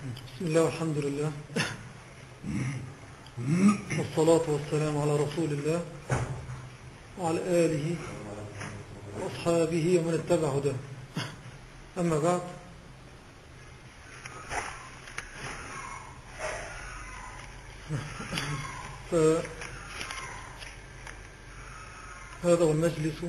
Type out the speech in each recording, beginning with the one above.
بسم الله والحمد لله. والصلاة والسلام على رسول الله وعلى آله وأصحابه ومن اتبع هداه. أما بعد فهذا هو المجلس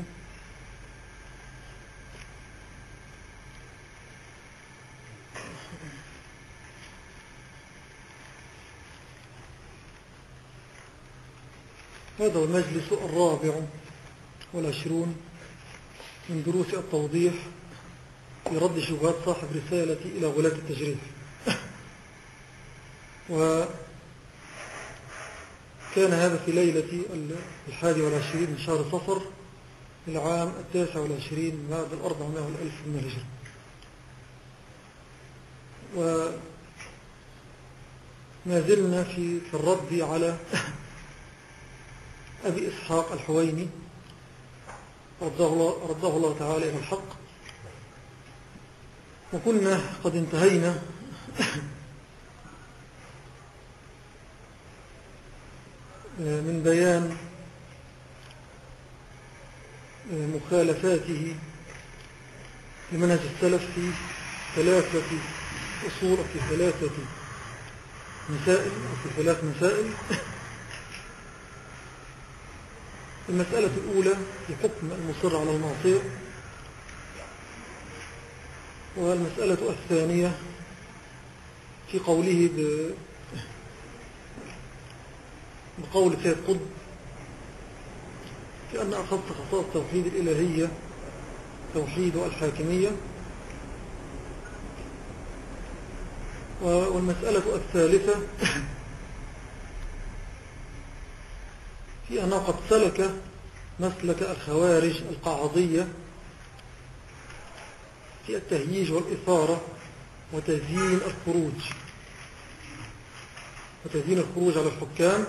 هذا هو المجلس الرابع والعشرون من دروس التوضيح في رد شبهات صاحب رسالة إلى غلاة التجريح. وكان هذا في ليلة الحادي والعشرين من شهر صفر العام التاسع والعشرين بعد الأربعمائة والألف من الهجرة. وما زلنا في الرد على أبي إسحاق الحويني رضاه الله, رضاه الله تعالى إلى الحق. وكنا قد انتهينا من بيان مخالفاته لمنهج السلف في ثلاثة أصول في ثلاثة مسائل أو في ثلاث مسائل. المسألة الأولى في حكم المصر على المعصية والمسألة الثانية في قوله ب... بقول سيد قطب في أن أخذت خصائص توحيد الإلهية توحيد الحاكمية. والمسألة الثالثة في أنه قد سلك مسلك الخوارج القعضية في التهييج والإثارة وتزيين الخروج. وتزيين الخروج على الحكام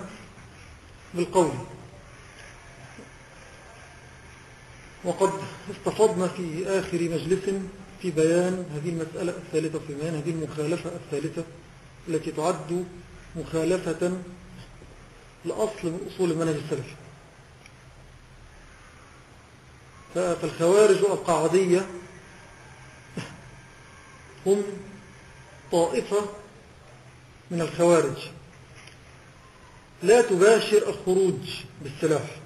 بالقول. وقد استفضنا في آخر مجلس في بيان هذه المسألة الثالثة في بيان هذه المخالفة الثالثة التي تعد مخالفة لأصل من أصول المنهج السلفي فالخوارج القاعدية هم طائفة من الخوارج. لا تباشر الخروج بالسلاح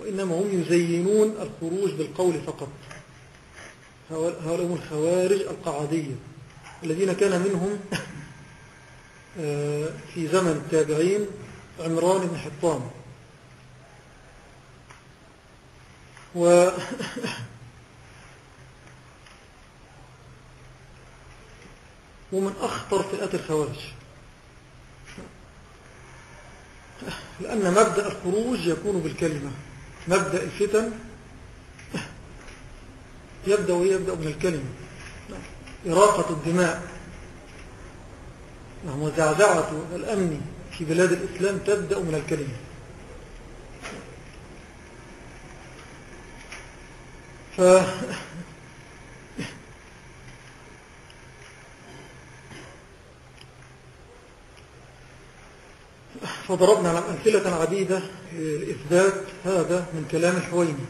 وإنما هم يزينون الخروج بالقول فقط. هؤلاء هم الخوارج القاعدية الذين كان منهم آه، في زمن التابعين عمران بن حطان و ومن أخطر فئات الخوارج. لأن مبدأ الخروج يكون بالكلمة. مبدأ الفتن يبدأ ويبدأ من الكلمة إراقة الدماء. وزعزعة الأمن. في بلاد الإسلام تبدأ من الكلمة. ف فضربنا على أمثلة عديدة لإثبات هذا من كلام الحويني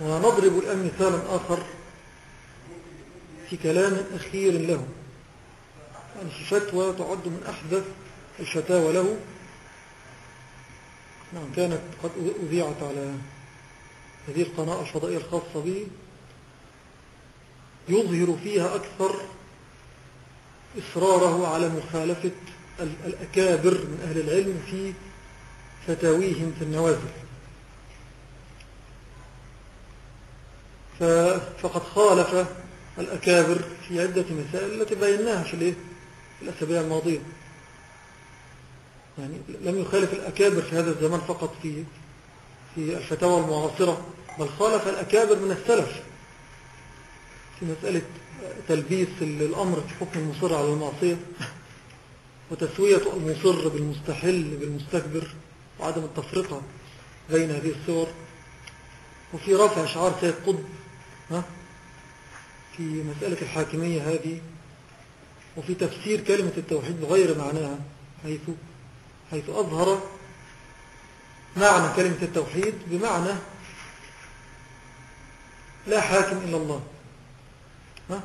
ونضرب الآن مثالا آخر في كلام أخير له. فتوى تعد من أحدث الفتاوى له. نعم. كانت قد أذيعت على هذه القناة الفضائية الخاصة به يظهر فيها أكثر إصراره على مخالفة الأكابر من أهل العلم في فتاويهم في النوازل. فقد خالف الأكابر في عدة مسائل التي بيناها في الأسابيع الماضية يعني لم يخالف الأكابر في هذا الزمان فقط في في الفتاوى المعاصرة بل خالف الأكابر من السلف في مسألة تلبيس الأمر في حكم المصر على المعصية وتسوية المصر بالمستحل بالمستكبر وعدم التفرقة بين هذه الصور. وفي رفع شعار سيد قطب في مسألة الحاكمية هذه وفي تفسير كلمة التوحيد بغير معناها حيث, حيث أظهر معنى كلمة التوحيد بمعنى لا حاكم إلا الله. ها؟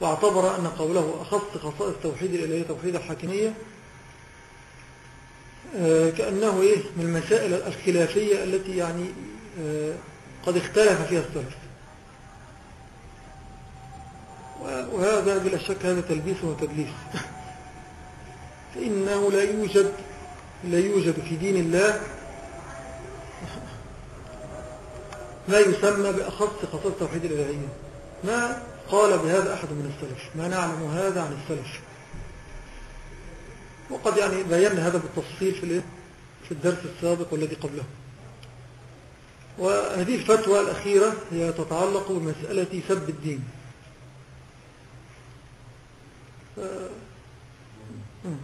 واعتبر أن قوله أخص خصائص توحيد الإلهية توحيد الحاكمية آه، كأنه إيه؟ من المسائل الخلافية التي يعني آه، قد اختلف فيها السلف. وهذا بلا شك هذا تلبيس وتدليس. فإنه لا يوجد لا يوجد في دين الله ما يسمى بأخص خصائص توحيد الإلهية ما قال بهذا أحد من السلف ما نعلم هذا عن السلف. وقد يعني بينا هذا بالتفصيل في في الدرس السابق والذي قبله. وهذه الفتوى الأخيرة هي تتعلق بمسألة سب الدين.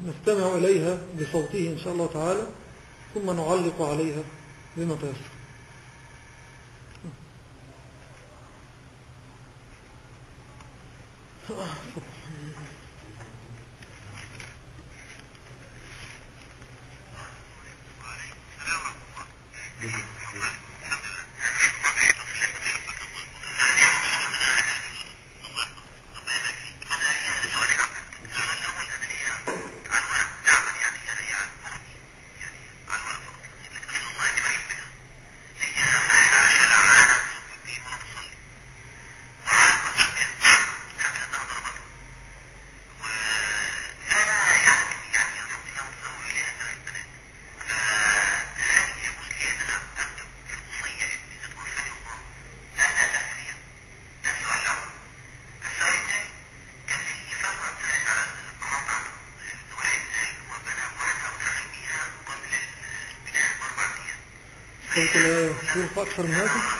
نستمع إليها بصوته إن شاء الله تعالى ثم نعلق عليها بما تيسر. ممكن نشوف أكثر من هذا ممكن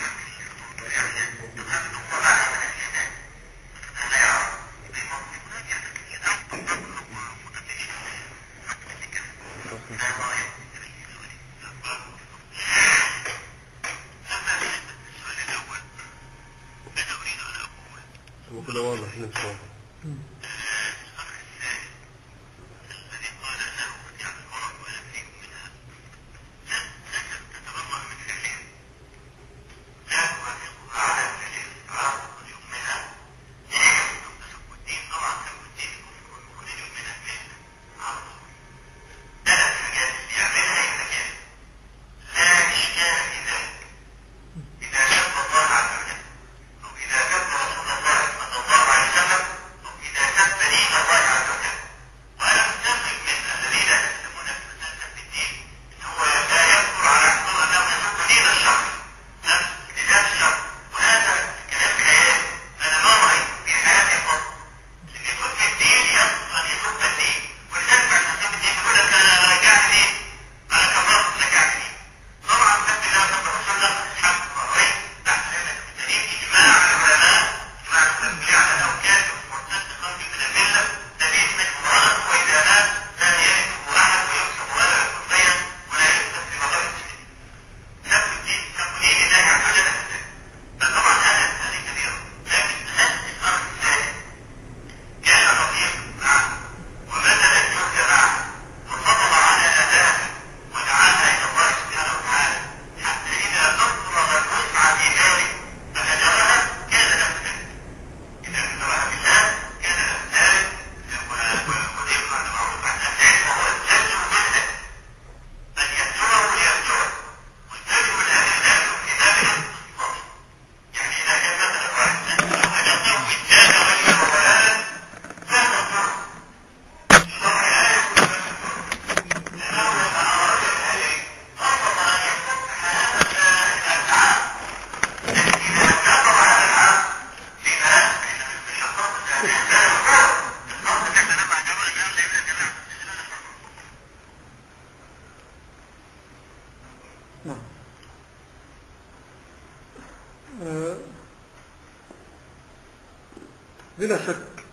بلا شك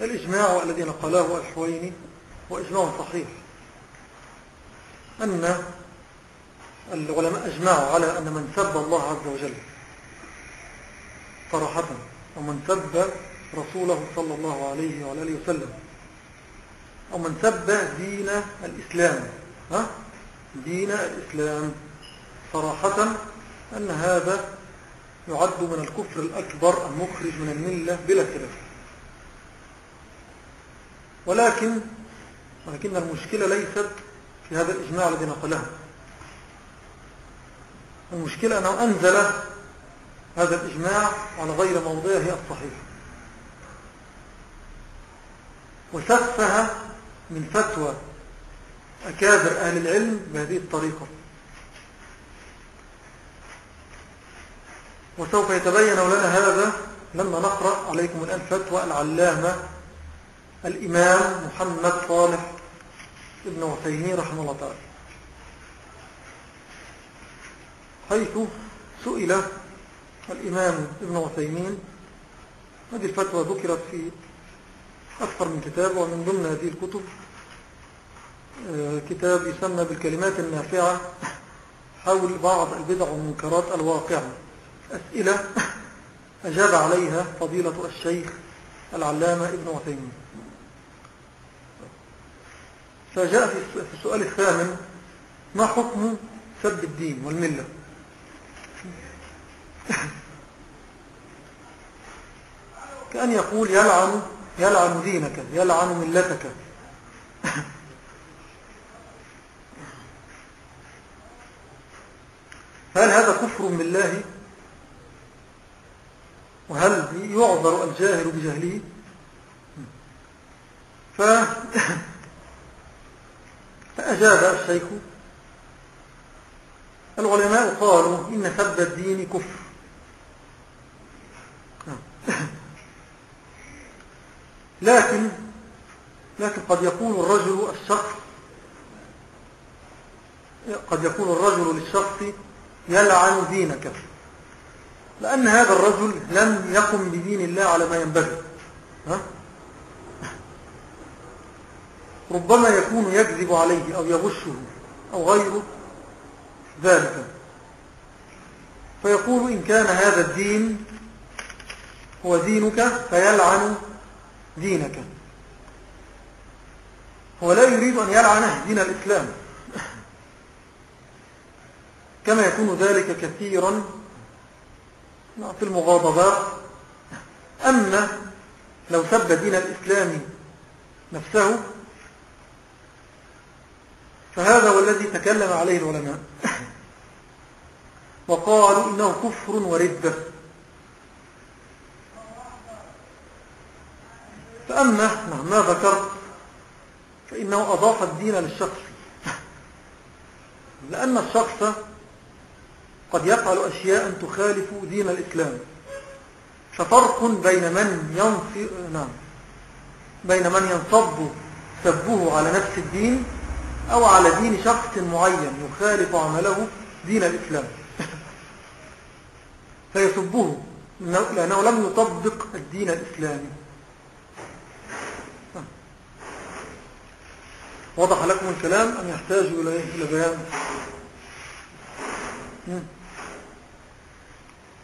الإجماع الذي نقله الحويني هو إجماع صحيح أن العلماء أجمعوا على أن من سب الله عز وجل صراحة ومن سب رسوله صلى الله عليه وعلى آله وسلم أو من سب دين الإسلام ها؟ دين الإسلام صراحة أن هذا يعد من الكفر الأكبر المخرج من الملة بلا خلاف ولكن ولكن المشكلة ليست في هذا الإجماع الذي نقله. المشكلة أنه أنزل هذا الإجماع على غير موضعه الصحيح. وسفه من فتوى أكابر أهل العلم بهذه الطريقة. وسوف يتبين لنا هذا لما نقرأ عليكم الآن فتوى العلامة الإمام محمد صالح ابن وسيمين رحمه الله تعالى. حيث سئل الإمام ابن وسيمين هذه الفتوى ذكرت في أكثر من كتاب ومن ضمن هذه الكتب آه، كتاب يسمى بالكلمات النافعة حول بعض البدع والمنكرات الواقعة. أسئلة أجاب عليها فضيلة الشيخ العلامة ابن عثيمين. فجاء في السؤال الثامن ما حكم سب الدين والملة؟ كأن يقول يلعن يلعن دينك يلعن ملتك. هل هذا كفر بالله؟ وهل يعذر الجاهل بجهله؟ ف... فأجاب الشيخ العلماء قالوا إن سب الدين كفر. لكن لكن قد يكون الرجل الشخص قد يكون الرجل للشخص يلعن دينك. لأن هذا الرجل لم يقم بدين الله على ما ينبغي. ها؟ ربما يكون يكذب عليه أو يغشه أو غيره ذلك. فيقول إن كان هذا الدين هو دينك فيلعن دينك. هو لا يريد أن يلعن دين الإسلام. كما يكون ذلك كثيرا في المغاضبات أما لو سب دين الإسلام نفسه فهذا هو الذي تكلم عليه العلماء. وقالوا إنه كفر وردة فأما ما ذكرت فإنه أضاف الدين للشخص. لأن الشخص قد يفعل أشياء تخالف دين الإسلام. ففرق بين من ينصب نعم. بين من ينصب سبه على نفس الدين أو على دين شخص معين يخالف عمله دين الإسلام. فيسبه لأنه لم يطبق الدين الإسلامي. وضح لكم الكلام أم يحتاج إلى بيان؟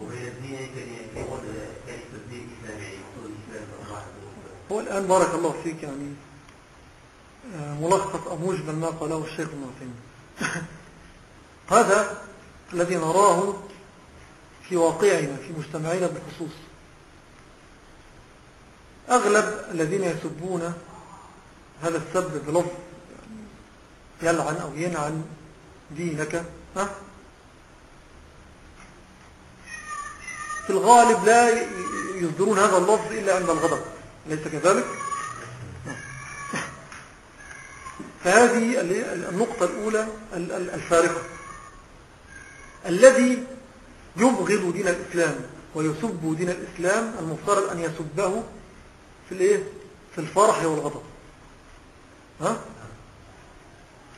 يعني يعني هو الآن بارك الله فيك يعني آه، ملخص أو موجبا ما قاله الشيخ ابن هذا الذي نراه في واقعنا في مجتمعنا بالخصوص أغلب الذين يسبون هذا السب بلفظ يلعن أو ينعن دينك ها؟ في الغالب لا يصدرون هذا اللفظ إلا عند الغضب. ليس كذلك؟ فهذه النقطة الأولى الفارقة. الذي يبغض دين الإسلام ويسب دين الإسلام المفترض أن يسبه في الإيه؟ في الفرح والغضب. ها؟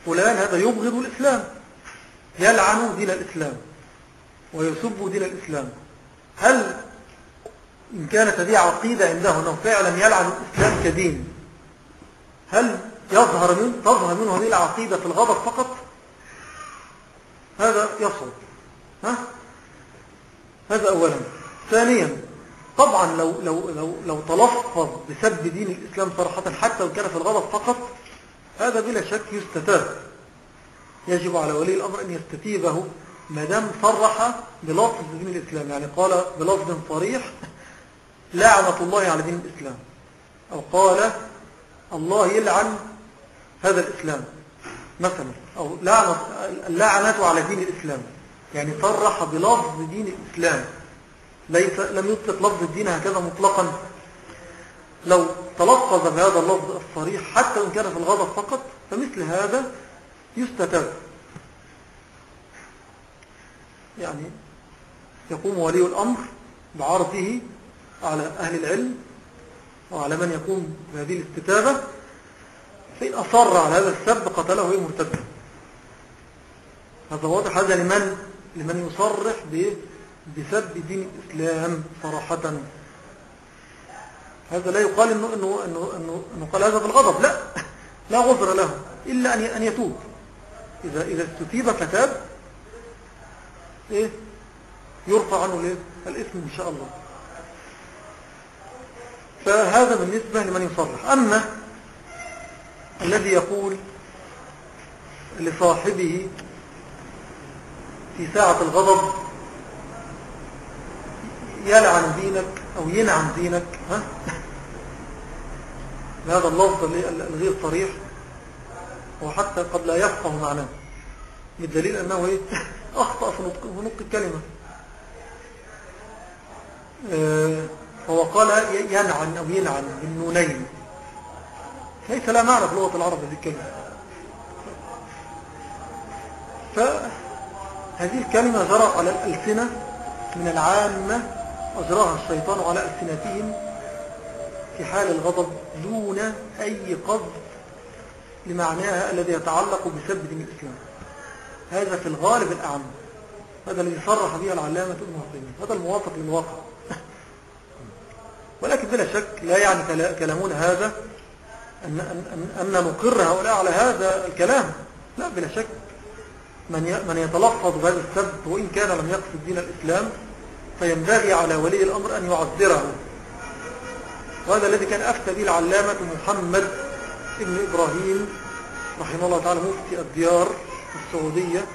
فلان هذا يبغض الإسلام. يلعن دين الإسلام ويسب دين الإسلام. هل إن كانت هذه عقيدة عنده أنه فعلا يلعن الإسلام كدين هل يظهر من تظهر منه هذه العقيدة في الغضب فقط؟ هذا يصعب. ها؟ هذا أولا. ثانيا طبعا لو, لو, لو, لو تلفظ بسب دين الإسلام صراحة حتى لو كان في الغضب فقط هذا بلا شك يستتاب. يجب على ولي الأمر أن يستتيبه ما دام صرح بلفظ دين الإسلام يعني قال بلفظ صريح لعنة الله على دين الإسلام. أو قال الله يلعن هذا الإسلام مثلا. أو لعنة اللعنة على دين الإسلام. يعني صرح بلفظ دين الإسلام. ليس لم يطلق لفظ الدين هكذا مطلقا. لو تلفظ بهذا اللفظ الصريح حتى إن كان في الغضب فقط فمثل هذا يستتاب. يعني يقوم ولي الأمر بعرضه على أهل العلم وعلى من يقوم بهذه الاستتابة فإن أصر على هذا السب قتله مرتدا هذا واضح هذا لمن؟ لمن يصرح بسب دين الإسلام صراحة. هذا لا يقال إنه, إنه, إنه, إنه, إنه قال هذا بالغضب لا لا غفر له إلا أن يتوب. إذا, إذا استتيب فتاب إيه؟ يرفع عنه الإثم إن شاء الله. فهذا بالنسبة لمن يصرح. أما الذي يقول لصاحبه في ساعة الغضب يلعن دينك أو ينعم دينك ها؟ هذا اللفظ الغير صريح وحتى قد لا يفقه معناه. بالدليل أنه إيه؟ أخطأ في نطق الكلمة. آه، هو قال ينعن أو ينعن بالنونين ليس لا معنى في لغة العرب هذه الكلمة. فهذه الكلمة جرت على الألسنة من العامة أجراها الشيطان على ألسنتهم في حال الغضب دون أي قصد لمعناها الذي يتعلق بسب دين الإسلام. هذا في الغالب الأعم. هذا الذي صرح به العلامة ابن هذا الموافق للواقع. ولكن بلا شك لا يعني كلامنا هذا أن, أن, أن نقر هؤلاء على هذا الكلام. لا بلا شك. من من يتلفظ بهذا السب وإن كان لم يقصد دين الإسلام فينبغي على ولي الأمر أن يعذره. وهذا الذي كان أفتى به العلامة محمد ابن إبراهيم رحمه الله تعالى مفتي الديار. السعودية.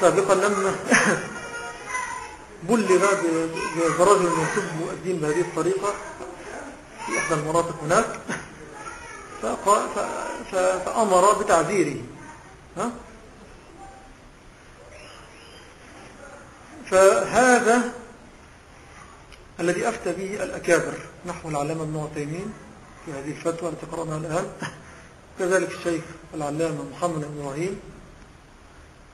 سابقا لما بلغ برجل يسب الدين بهذه الطريقة في إحدى المناطق هناك فأمر بتعذيره. ها؟ فهذا الذي أفتى به الأكابر نحو العلامة ابن عثيمين في هذه الفتوى التي قرأناها الآن. كذلك الشيخ العلامة محمد بن إبراهيم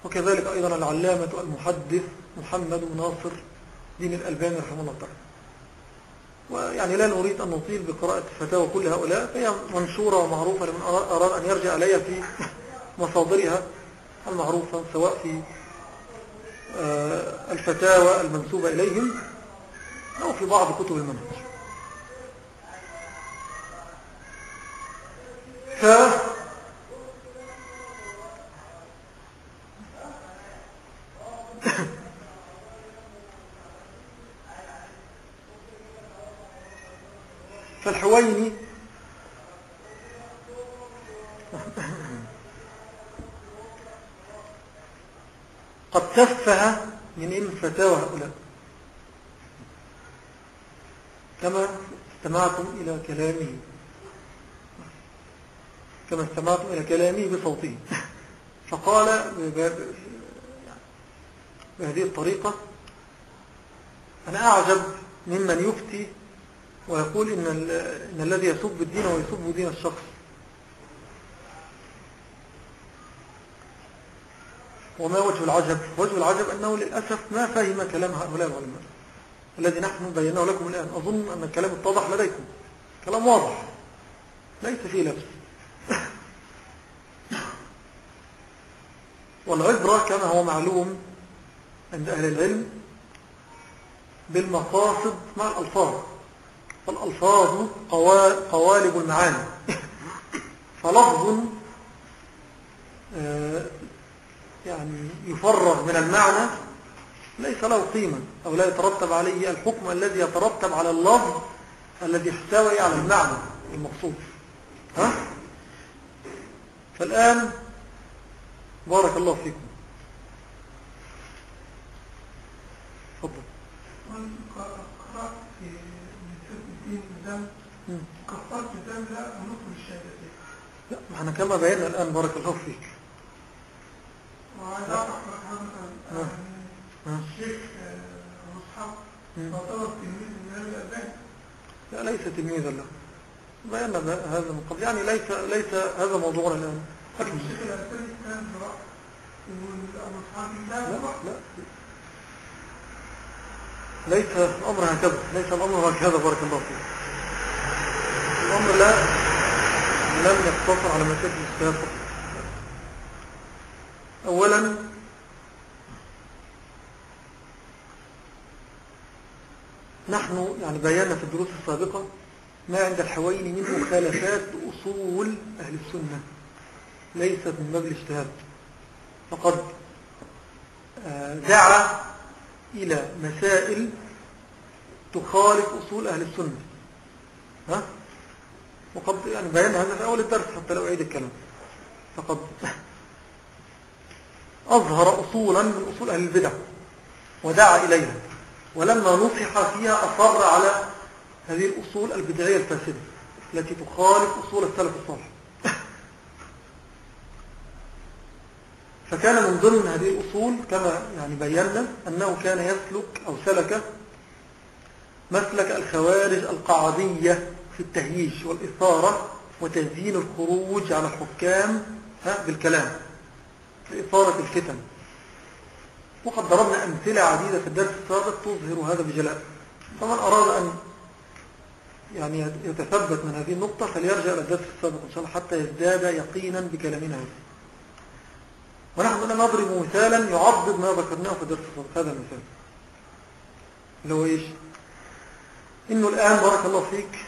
وكذلك أيضا العلامة المحدث محمد ناصر دين الألباني رحمه الله تعالى. ويعني لا نريد أن نطيل بقراءة فتاوى كل هؤلاء فهي منشورة ومعروفة لمن أراد أن يرجع إليها في مصادرها المعروفة سواء في آه، الفتاوى المنسوبة إليهم أو في بعض كتب المنهج. ف فالحويني قد تفه من إن فتاوى هؤلاء. كما استمعتم إلى كلامه. كما استمعتم إلى كلامه بصوته. فقال بهذه الطريقة. أنا أعجب ممن يفتي ويقول إن, إن الذي يسب الدين ويسب دين الشخص. وما وجه العجب؟ وجه العجب أنه للأسف ما فهم كلام هؤلاء العلماء الذي نحن بيناه لكم الآن. أظن أن الكلام اتضح لديكم. كلام واضح. ليس فيه لبس. والعبرة كما هو معلوم عند أهل العلم بالمقاصد مع الألفاظ. فالألفاظ قوالب المعاني. فلفظ آه، يعني يفرغ من المعنى ليس له قيمة أو لا يترتب عليه الحكم الذي يترتب على اللفظ الذي يحتوي على المعنى المقصود. ها؟ فالآن بارك الله فيكم تفضل قرأت في الدين الدم كفرت الدم لا ما إحنا كما بينا الآن بارك الله فيك. وعايز أعرف مثلا الشيخ مصحف تعتبر تلميذ من لا ليس تلميذا له. بينا هذا من قبل يعني ليس ليس هذا موضوعنا الآن. الشيخ الألباني كان والمصحف لا لا. ليس الأمر هكذا. ليس الأمر هكذا بارك الله فيك. الأمر لا لم يقتصر على الاجتهاد فقط. أولا نحن يعني بينا في الدروس السابقة ما عند الحوين من مخالفات أصول أهل السنة ليست من باب الاجتهاد. فقد آه، دعا إلى مسائل تخالف أصول أهل السنة. ها؟ وقد يعني بينا هذا في أول الدرس حتى لو أعيد الكلام. فقد أظهر أصولا من أصول أهل البدع ودعا إليها ولما نصح فيها أصر على هذه الأصول البدعية الفاسدة التي تخالف أصول السلف الصالح. فكان من ضمن هذه الأصول كما يعني بينا أنه كان يسلك أو سلك مسلك الخوارج القعدية في التهييش والإثارة وتزيين الخروج على الحكام بالكلام لإثارة الفتن. وقد ضربنا أمثلة عديدة في الدرس السابق تظهر هذا بجلاء فمن أراد أن يعني يتثبت من هذه النقطة فليرجع إلى الدرس السابق إن شاء الله حتى يزداد يقينا بكلامنا هذا. ونحن نضرب مثالا يعضد ما ذكرناه في الدرس السابق. هذا المثال اللي هو إيش؟ إنه الآن بارك الله فيك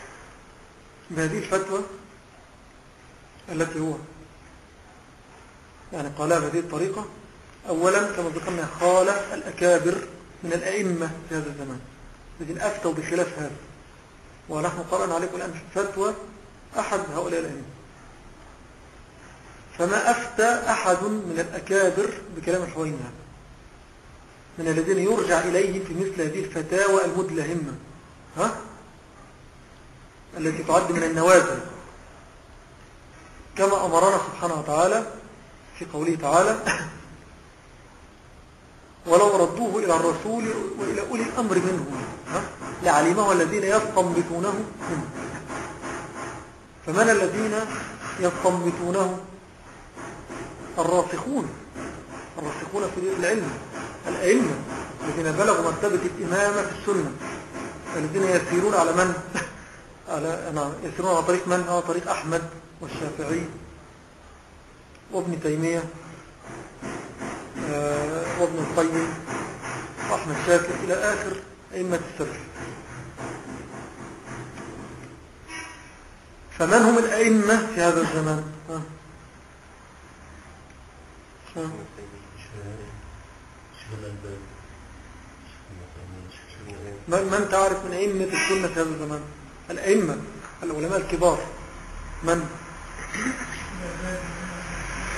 بهذه الفتوى التي هو يعني قالها بهذه الطريقة أولا كما ذكرنا خالف الأكابر من الأئمة في هذا الزمان الذين أفتوا بخلاف هذا ونحن قرأنا عليكم الآن فتوى أحد هؤلاء الأئمة. فما أفتى أحد من الأكابر بكلام الحوين هذا؟ من الذين يرجع إليه في مثل هذه الفتاوى المدلهمة. ها؟ التي تعد من النوازل كما أمرنا سبحانه وتعالى في قوله تعالى ولو ردوه إلى الرسول وإلى أولي الأمر منهم لعلمه الذين يستنبطونه منه. فمن الذين يستنبطونه؟ الراسخون. الراسخون في العلم. الأئمة الذين بلغوا مرتبة الإمامة في السنة. الذين يسيرون على من؟ على نعم يسيرون على طريق من؟ على طريق أحمد والشافعي وابن تيمية آه، وابن القيم وأحمد شاكر إلى آخر أئمة السلف. فمن هم الأئمة في هذا الزمان؟ من تعرف من أئمة السنة في هذا الزمان؟ الأئمة العلماء الكبار. من؟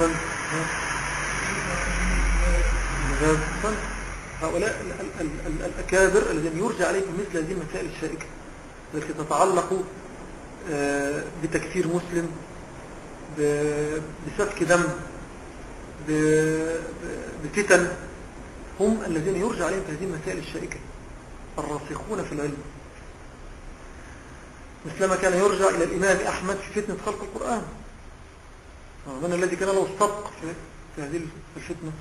من؟ هؤلاء الأكابر الذين يرجع عليهم مثل هذه المسائل الشائكة التي تتعلق آه، بتكفير مسلم بسفك دم بفتن. هم الذين يرجع عليهم هذه المسائل الشائكة الراسخون في العلم. مثلما كان يرجع إلى الإمام أحمد في فتنة خلق القرآن. من الذي كان له الصدق في هذه الفتنة.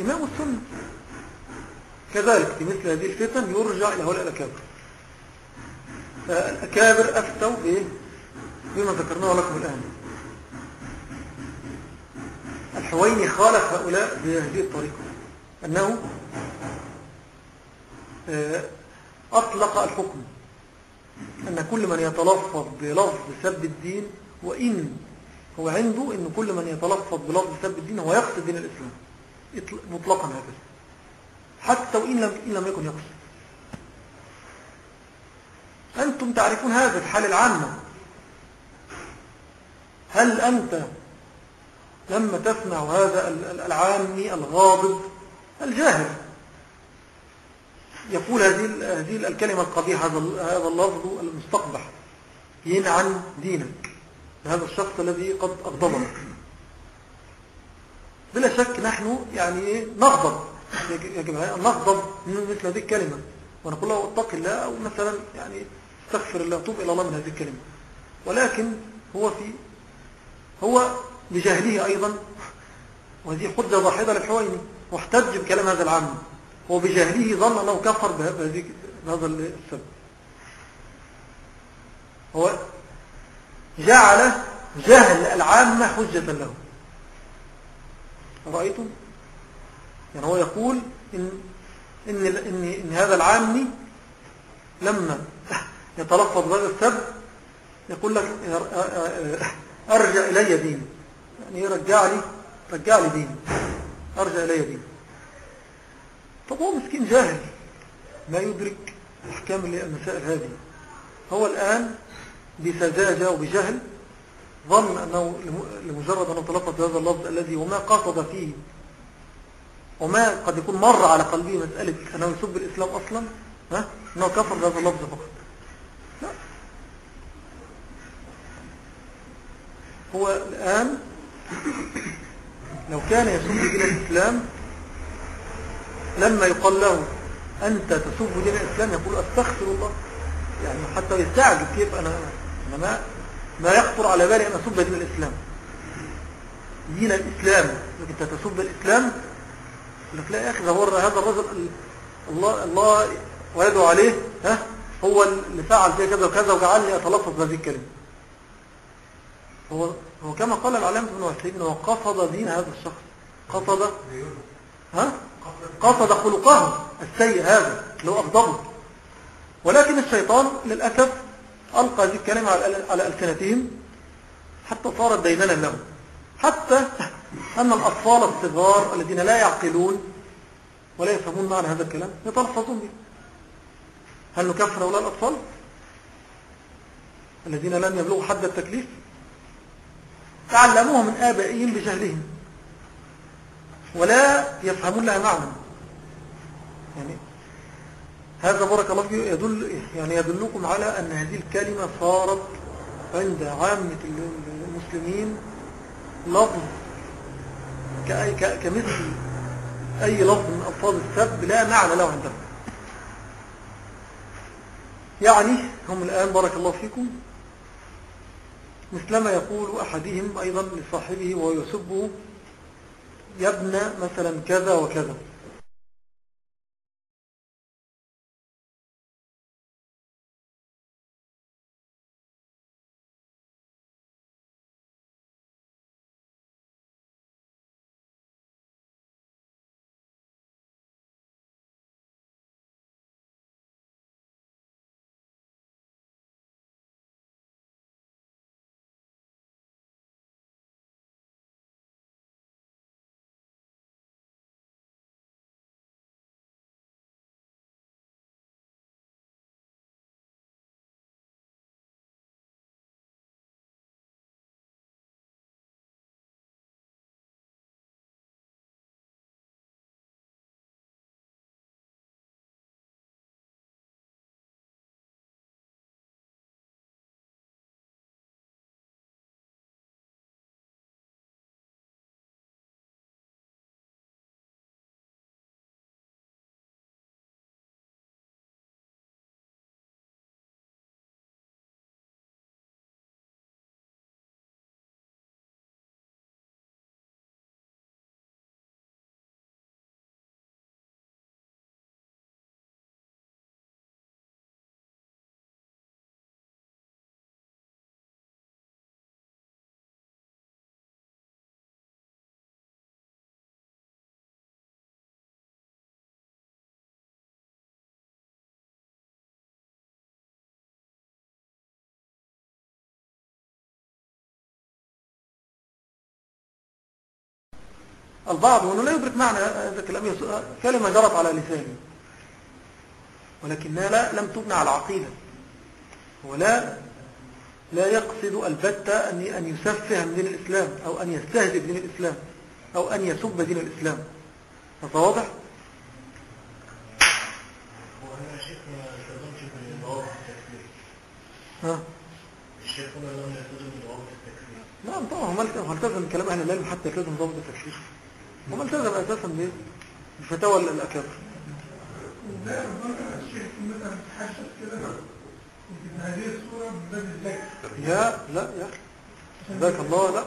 إمام السنة. كذلك في مثل هذه الفتن يرجع إلى هؤلاء الأكابر. الأكابر أفتوا بإيه؟ بما ذكرناه لكم الآن. الحويني خالف هؤلاء بهذه الطريقة. أنه آه، أطلق الحكم. أن كل من يتلفظ بلفظ سب الدين وإن هو عنده أن كل من يتلفظ بلفظ سب الدين هو يقصد دين الإسلام. مطلقا هكذا حتى وإن لم, إن لم يكن يقصد. أنتم تعرفون هذا في حال العامة. هل أنت لما تسمع هذا العامي الغاضب؟ الجاهل. يقول هذه هذه الكلمة القبيحة هذا اللفظ المستقبح ينعن دينك هذا الشخص الذي قد أغضبك. بلا شك نحن يعني نغضب. يجب أن نغضب من مثل هذه الكلمة. ونقول له اتق الله أو مثلا يعني استغفر الله وتوب إلى الله من هذه الكلمة. ولكن هو في هو بجهله أيضا. وهذه حجة ضاحدة للحويني. واحتج بكلام هذا العام. هو بجهله ظن أنه كفر بهذا السبب. هو جعل جهل العامة حجة له. رأيتم؟ يعني هو يقول إن, إن, إن, إن هذا العامي لما يتلفظ بهذا السبب يقول لك أرجع إلي دين يعني يرجع لي رجع لي دين أرجع إلي دين طب هو مسكين جاهل. ما يدرك أحكام المسائل هذه. هو الآن بسذاجة وبجهل ظن أنه لمجرد أنه تلفظ بهذا اللفظ الذي وما قصد فيه وما قد يكون مر على قلبه مسألة أنه يسب الإسلام أصلا ها؟ أنه كفر بهذا اللفظ فقط. لا. هو الآن لو كان يسب دين الإسلام لما يقال له أنت تسب دين الإسلام يقول أستغفر الله. يعني حتى يستعجب كيف أنا, أنا ما, ما يخطر على بالي أن أسب دين الإسلام. دين الإسلام لكن أنت تسب الإسلام لك لا يا أخي هذا الرجل الله, الله ويدعو عليه ها هو اللي فعل فيه كذا وكذا وجعلني أتلفظ بهذه الكلمة. هو, هو كما قال العلامة ابن وحسين هو قصد دين هذا الشخص. قصد؟ ها؟ قصد خلقه السيء هذا لو أغضبه ولكن الشيطان للأسف ألقى هذه الكلمة على ألسنتهم حتى صارت ديننا لهم. حتى أن الأطفال الصغار الذين لا يعقلون ولا يفهمون معنى هذا الكلام يتلفظون به. هل نكفر أولاد الأطفال؟ الذين لم يبلغوا حد التكليف؟ تعلموها من آبائهم بجهلهم. ولا يفهمون لها معنى. يعني هذا بارك الله فيه يدل يعني يدلكم على أن هذه الكلمة صارت عند عامة المسلمين لفظ كمثل أي لفظ من ألفاظ السب لا معنى له عندهم. يعني هم الآن بارك الله فيكم مثلما يقول أحدهم أيضا لصاحبه وهو يسبه يبنى مثلا كذا وكذا. البعض هنا لا يدرك معنى هذا الكلام يس- كلمة جرت على لسانه. ولكنها لا لم تبنى على عقيدة. ولا لا يقصد البتة أن أن يسفه من دين الإسلام أو أن يستهزئ بدين الإسلام أو أن يسب دين الإسلام. هذا واضح؟ ها؟ الشيخ هنا لم يلتزم بضوابط التكفير. نعم طبعا هم التزم كلام أهل العلم حتى يلتزم ضابط التكفير؟ هم التزم أساسا ب- بفتاوى الأكابر وده ربما الشيخ مثلا كده هذه الصورة يا لا يا. ذاك الله لا.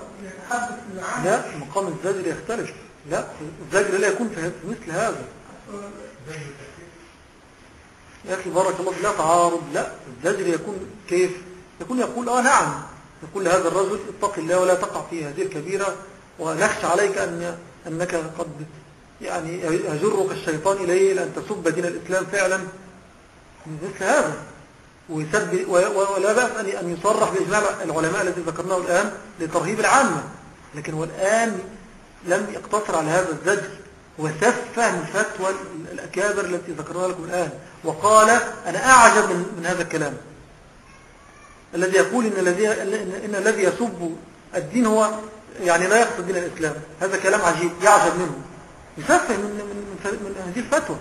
لا مقام الزجر يختلف. لا الزجر لا يكون في مثل هذا. يا أخي بارك الله لا تعارض لا. الزجر يكون كيف؟ يكون يقول آه نعم. يقول لهذا الرجل اتق الله ولا تقع في هذه الكبيرة ونخشى عليك أن أنك قد يعني يجرك الشيطان إليه لأن تسب دين الإسلام فعلا. مثل هذا. ولا بأس أن يصرح بإجماع العلماء الذي ذكرناه الآن لترهيب العامة. لكن هو الآن لم يقتصر على هذا الزجر وسفه فتوى ال- الأكابر التي ذكرناها لكم الآن. وقال أنا أعجب من, من هذا الكلام. الذي يقول إن الذي إن الذي يسب الدين هو يعني لا يقصد دين الإسلام. هذا كلام عجيب يعجب منه. يسفه من, من, من, من هذه الفتوى.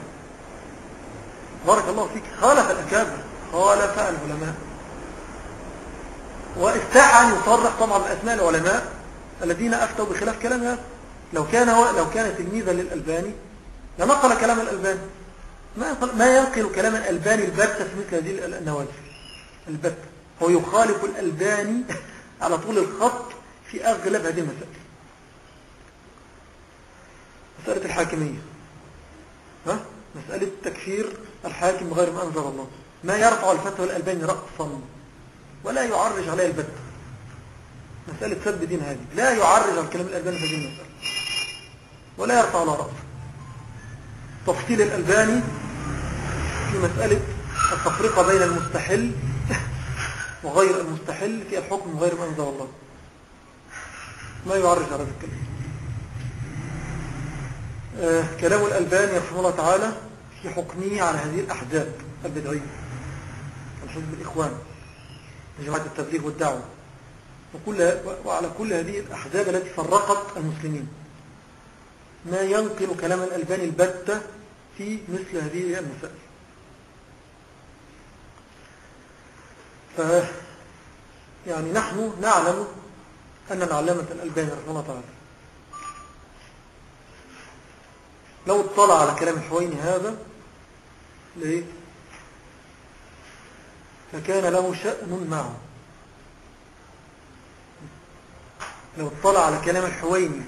بارك الله فيك. خالف الأكابر خالف العلماء. واستحى أن يصرح طبعا بأسماء العلماء الذين أفتوا بخلاف كلام هذا. لو كان لو كان تلميذا للألباني لنقل كلام الألباني. ما ما ينقل كلام الألباني البتة في مثل هذه النوازل البتة. هو يخالف الألباني على طول الخط في أغلب هذه المسائل مسألة الحاكمية. ها؟ مسألة تكفير الحاكم بغير ما أنزل الله. ما يرفع الفتوى الألباني رأسا ولا يعرج عليه البتة مسألة سب دين هذه. لا يعرج على كلام الألباني في هذه المسألة. ولا يرفع على رأسه. تفصيل الألباني في مسألة التفرقة بين المستحل وغير المستحل في الحكم غير ما أنزل الله. ما يعرج على الكلام آه كلام الألباني رحمه الله تعالى في حكمه على هذه الأحزاب البدعية. الحزب الإخوان جماعة التبليغ والدعوة. وكل وعلى كل هذه الأحزاب التي فرقت المسلمين. ما ينقل كلام الألباني البتة في مثل هذه المسائل. ف يعني نحن نعلم أن العلامة الألباني رحمه الله تعالى. لو اطلع على كلام الحويني هذا ليه؟ فكان له شأن معه. لو اطلع على كلام الحويني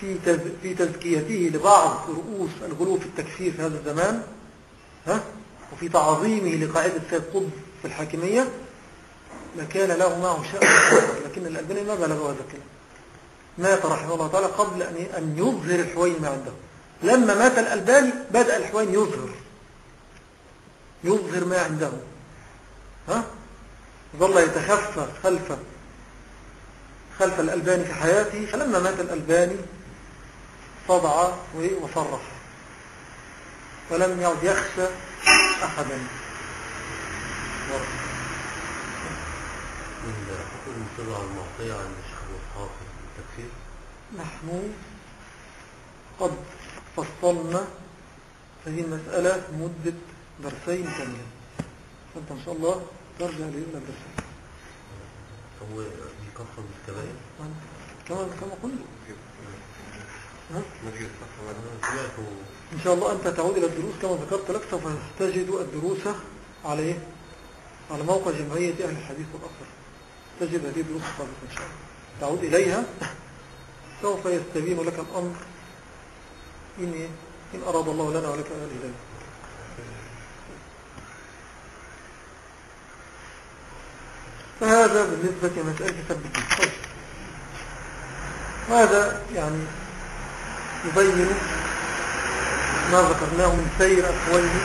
في. في تزكيته لبعض رؤوس الغلو في التكفير في هذا الزمان ها؟ وفي تعظيمه لقاعدة سيد قطب في الحاكمية لكان له معه شأن لكن الألباني ما بلغوا هذا الكلام. مات رحمه الله تعالى قبل أن يظهر الحويني ما عنده. لما مات الألباني بدأ الحويني يظهر. يظهر ما عنده. ها؟ ظل يتخفى خلف خلف الألباني في حياته. فلما مات الألباني صدع وصرح ولم يعد يخشى أحدا. الحكم المصر على المعطية عن الشيخ الإسحاق التكفير نحن قد فصلنا هذه المسألة مدة درسين كاملة فأنت إن شاء الله ترجع إلى الدرسين هو يكفر بالكبائر. كما كما قلت. إن شاء الله أنت تعود إلى الدروس كما ذكرت لك. سوف تجد الدروس على؟ على موقع جمعية أهل الحديث والأثر. تجد هذه الدروس السابقة إن شاء الله. تعود إليها. سوف يستبين لك الأمر. إن؟ إن أراد الله لنا ولك الهداية فهذا بالنسبة لمسألة سب الدين طيب. هذا يعني يبين ما ذكرناه من سير الحويني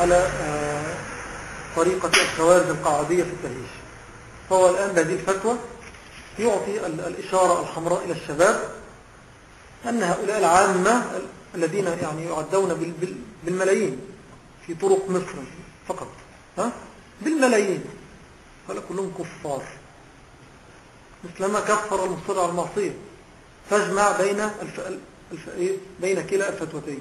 على آه، طريقة الخوارج القاعدية في التهيج فهو الآن بهذه الفتوى يعطي ال- الإشارة الحمراء إلى الشباب أن هؤلاء العامة الذين يعني يعدون بال- بال- بالملايين في طرق مصر فقط ها؟ بالملايين هؤلاء كلهم كفار مثلما كفر المصر على المعصية فاجمع بين الف... الف... إيه؟ بين كلا الفتوتين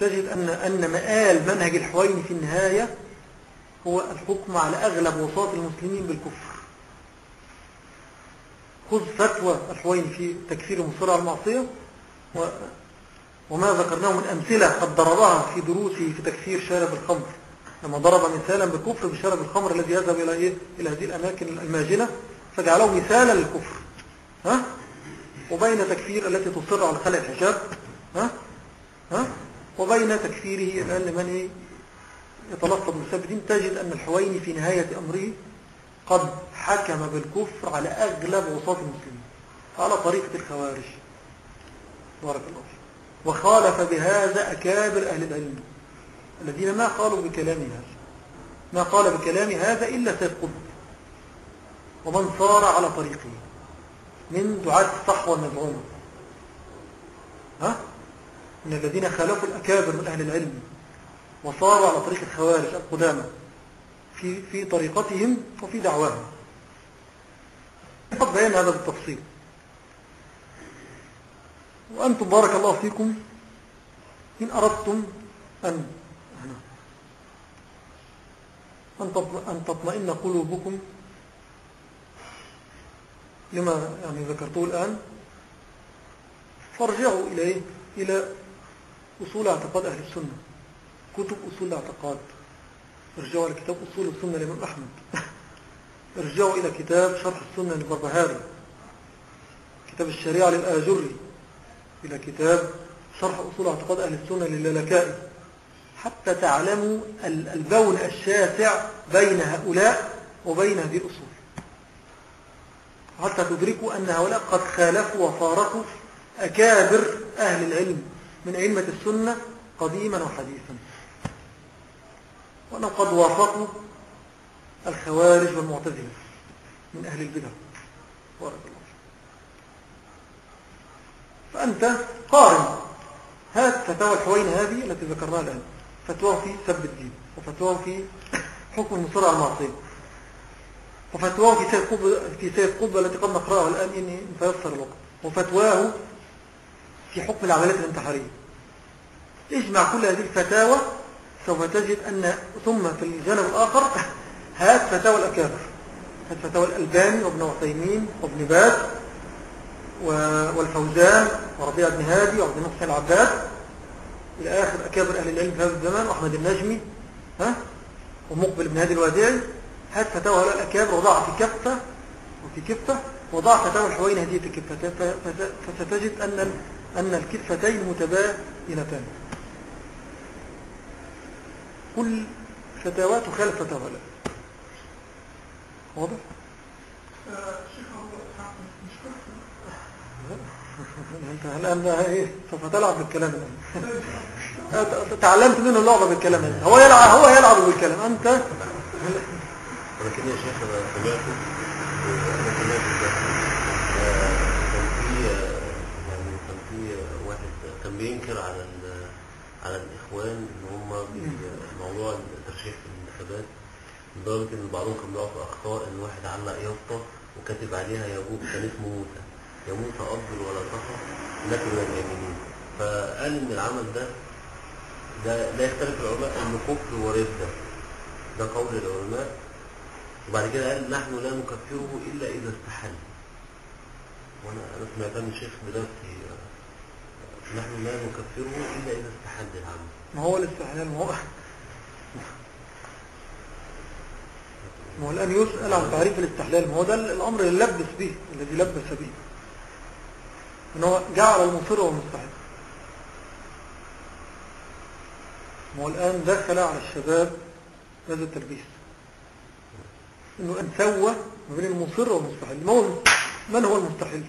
تجد أن أن مآل منهج الحويني في النهاية هو الحكم على أغلب وساط المسلمين بالكفر خذ فتوى الحويني في تكفير المصر على المعصية و... وما ذكرناه من أمثلة قد ضربها في دروسه في تكفير شارب الخمر لما ضرب مثالا بالكفر بشرب الخمر الذي يذهب إلى إيه؟ إلى هذه الأماكن الماجنة فجعله مثالا للكفر ها؟ وبين تكفير التي تصر على خلع الحجاب ها؟ ها؟ وبين تكفيره لمن يتلفظ بالسبب تجد أن الحويني في نهاية أمره قد حكم بالكفر على أغلب وساط المسلمين. على طريقة الخوارج. بارك الله فيك. وخالف بهذا أكابر أهل العلم الذين ما قالوا بكلام هذا. ما قال بكلام هذا إلا سيد قطب. ومن صار على طريقه. من دعاة الصحوة المزعومة ها؟ من الذين خالفوا الأكابر من أهل العلم. وصاروا على طريق الخوارج القدامى في في طريقتهم وفي دعواهم. قد بيان هذا بالتفصيل. وأنتم بارك الله فيكم إن أردتم أن أن تطمئن قلوبكم لما يعني ذكرته الآن. فارجعوا إلى إيه؟ إلى أصول اعتقاد أهل السنة. كتب أصول الاعتقاد. ارجعوا إلى كتاب أصول السنة لإمام أحمد. ارجعوا إلى كتاب شرح السنة للبربهاري. كتاب الشريعة للآجري. إلى كتاب شرح أصول اعتقاد أهل السنة للالكائي حتى تعلموا البون الشاسع بين هؤلاء وبين هذه الأصول. حتى تدركوا أن هؤلاء قد خالفوا وفارقوا أكابر أهل العلم من أئمة السنة قديما وحديثا؟ وأنهم قد وافقوا الخوارج والمعتزلة من أهل البدع. بارك الله فأنت قارن هات فتاوى الحوين هذه التي ذكرناها الآن. فتوى في سب الدين وفتوى في حكم المصر على المعصية وفتواه في سيد قبة, في سيد قبة التي قد نقرأها الآن إني فيصر الوقت. وفتواه في حكم العمليات الانتحارية. اجمع كل هذه الفتاوى سوف تجد أن ثم في الجانب الآخر هات فتاوى الأكابر. هات فتاوى الألباني وابن عثيمين وابن باز والفوزان وربيع بن هادي وعبد المحسن العباد. إلى آخر أكابر أهل العلم في هذا الزمان وأحمد النجمي. ها؟ ومقبل بن هادي الوادعي هات فتاوى هؤلاء الأكابر وضعها في كفة. وفي كفة. وضع فتاوى الحوين هذه في كفة. فستجد أن أن الكفتين متباينتان كل فتاوى تخالف فتاوى هؤلاء واضح؟ انت الان بقى إيه؟ سوف تلعب بالكلام الان تعلمت منه اللعبة بالكلام هذا هو يلعب هو يلعب بالكلام. انت؟ ولكن يا شيخ أنا سمعت أنا سمعت ده. كان في يعني كان في واحد كان بينكر على على الإخوان إن هم موضوع الترشيح في الانتخابات لدرجة إن بعضهم كان بيقع في أخطاء إن واحد علق يافطة وكاتب عليها يابوك كان اسمه موسى يموت أفضل ولا تقع لكن من اليمينين فقال إن العمل ده ده لا يختلف العلماء إنه كفر وردة. ده قول العلماء. وبعد كده قال نحن لا نكفره إلا إذا استحل. وأنا أنا سمعت من الشيخ بنفسي نحن لا نكفره إلا إذا استحل العمل. ما هو الاستحلال؟ ما هو ما هو الآن يسأل عن تعريف الاستحلال. ما هو ده الأمر اللي لبس به الذي لبس به إن هو جعل المصر والمستحيل ما هو الآن دخل على الشباب هذا التلبيس. إنه أن سوى ما بين المصر والمستحيل. ما هو من هو المستحيل؟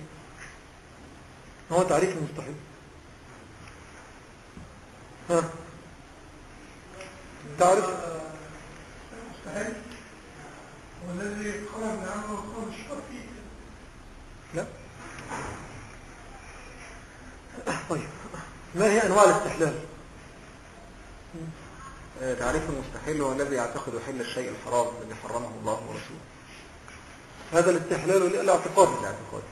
ما هو تعريف المستحيل؟ ها. تعرف؟ المستحيل هو الذي قال عنه قول الشافعي لا. طيب. ما هي أنواع الاستحلال؟ آه، تعريف المستحيل هو الذي يعتقد حل الشيء الحرام الذي حرمه الله ورسوله. هذا الاستحلال الاعتقادي الاعتقاد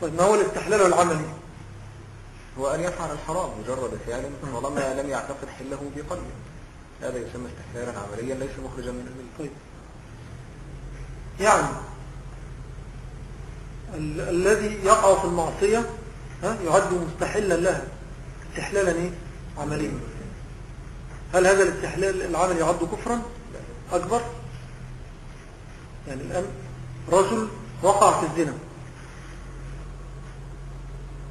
طيب ما هو الاستحلال العملي؟ هو أن يفعل الحرام مجرد فعل طالما لم يعتقد حله بقلبه. هذا يسمى استحلالا عمليا ليس مخرجا من الملك طيب يعني ال الذي يقع في المعصية ها يعد مستحلا لها استحلالا إيه؟ عمليا. هل هذا الاستحلال العملي يعد كفرا؟ أكبر؟ يعني الآن رجل وقع في الزنا.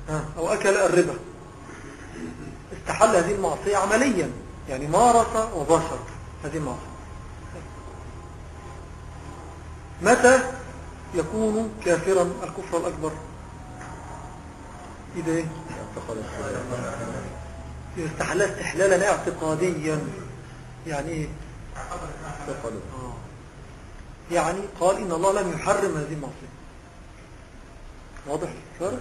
أو أكل الربا. استحل هذه المعصية عمليا. يعني مارس وبشر هذه المعصية. متى يكون كافرا الكفر الأكبر؟ إذا إيه؟ استحل استحلالا اعتقاديا. يعني إيه. يعني قال إن الله لم يحرم هذه المعصية. واضح الفرق؟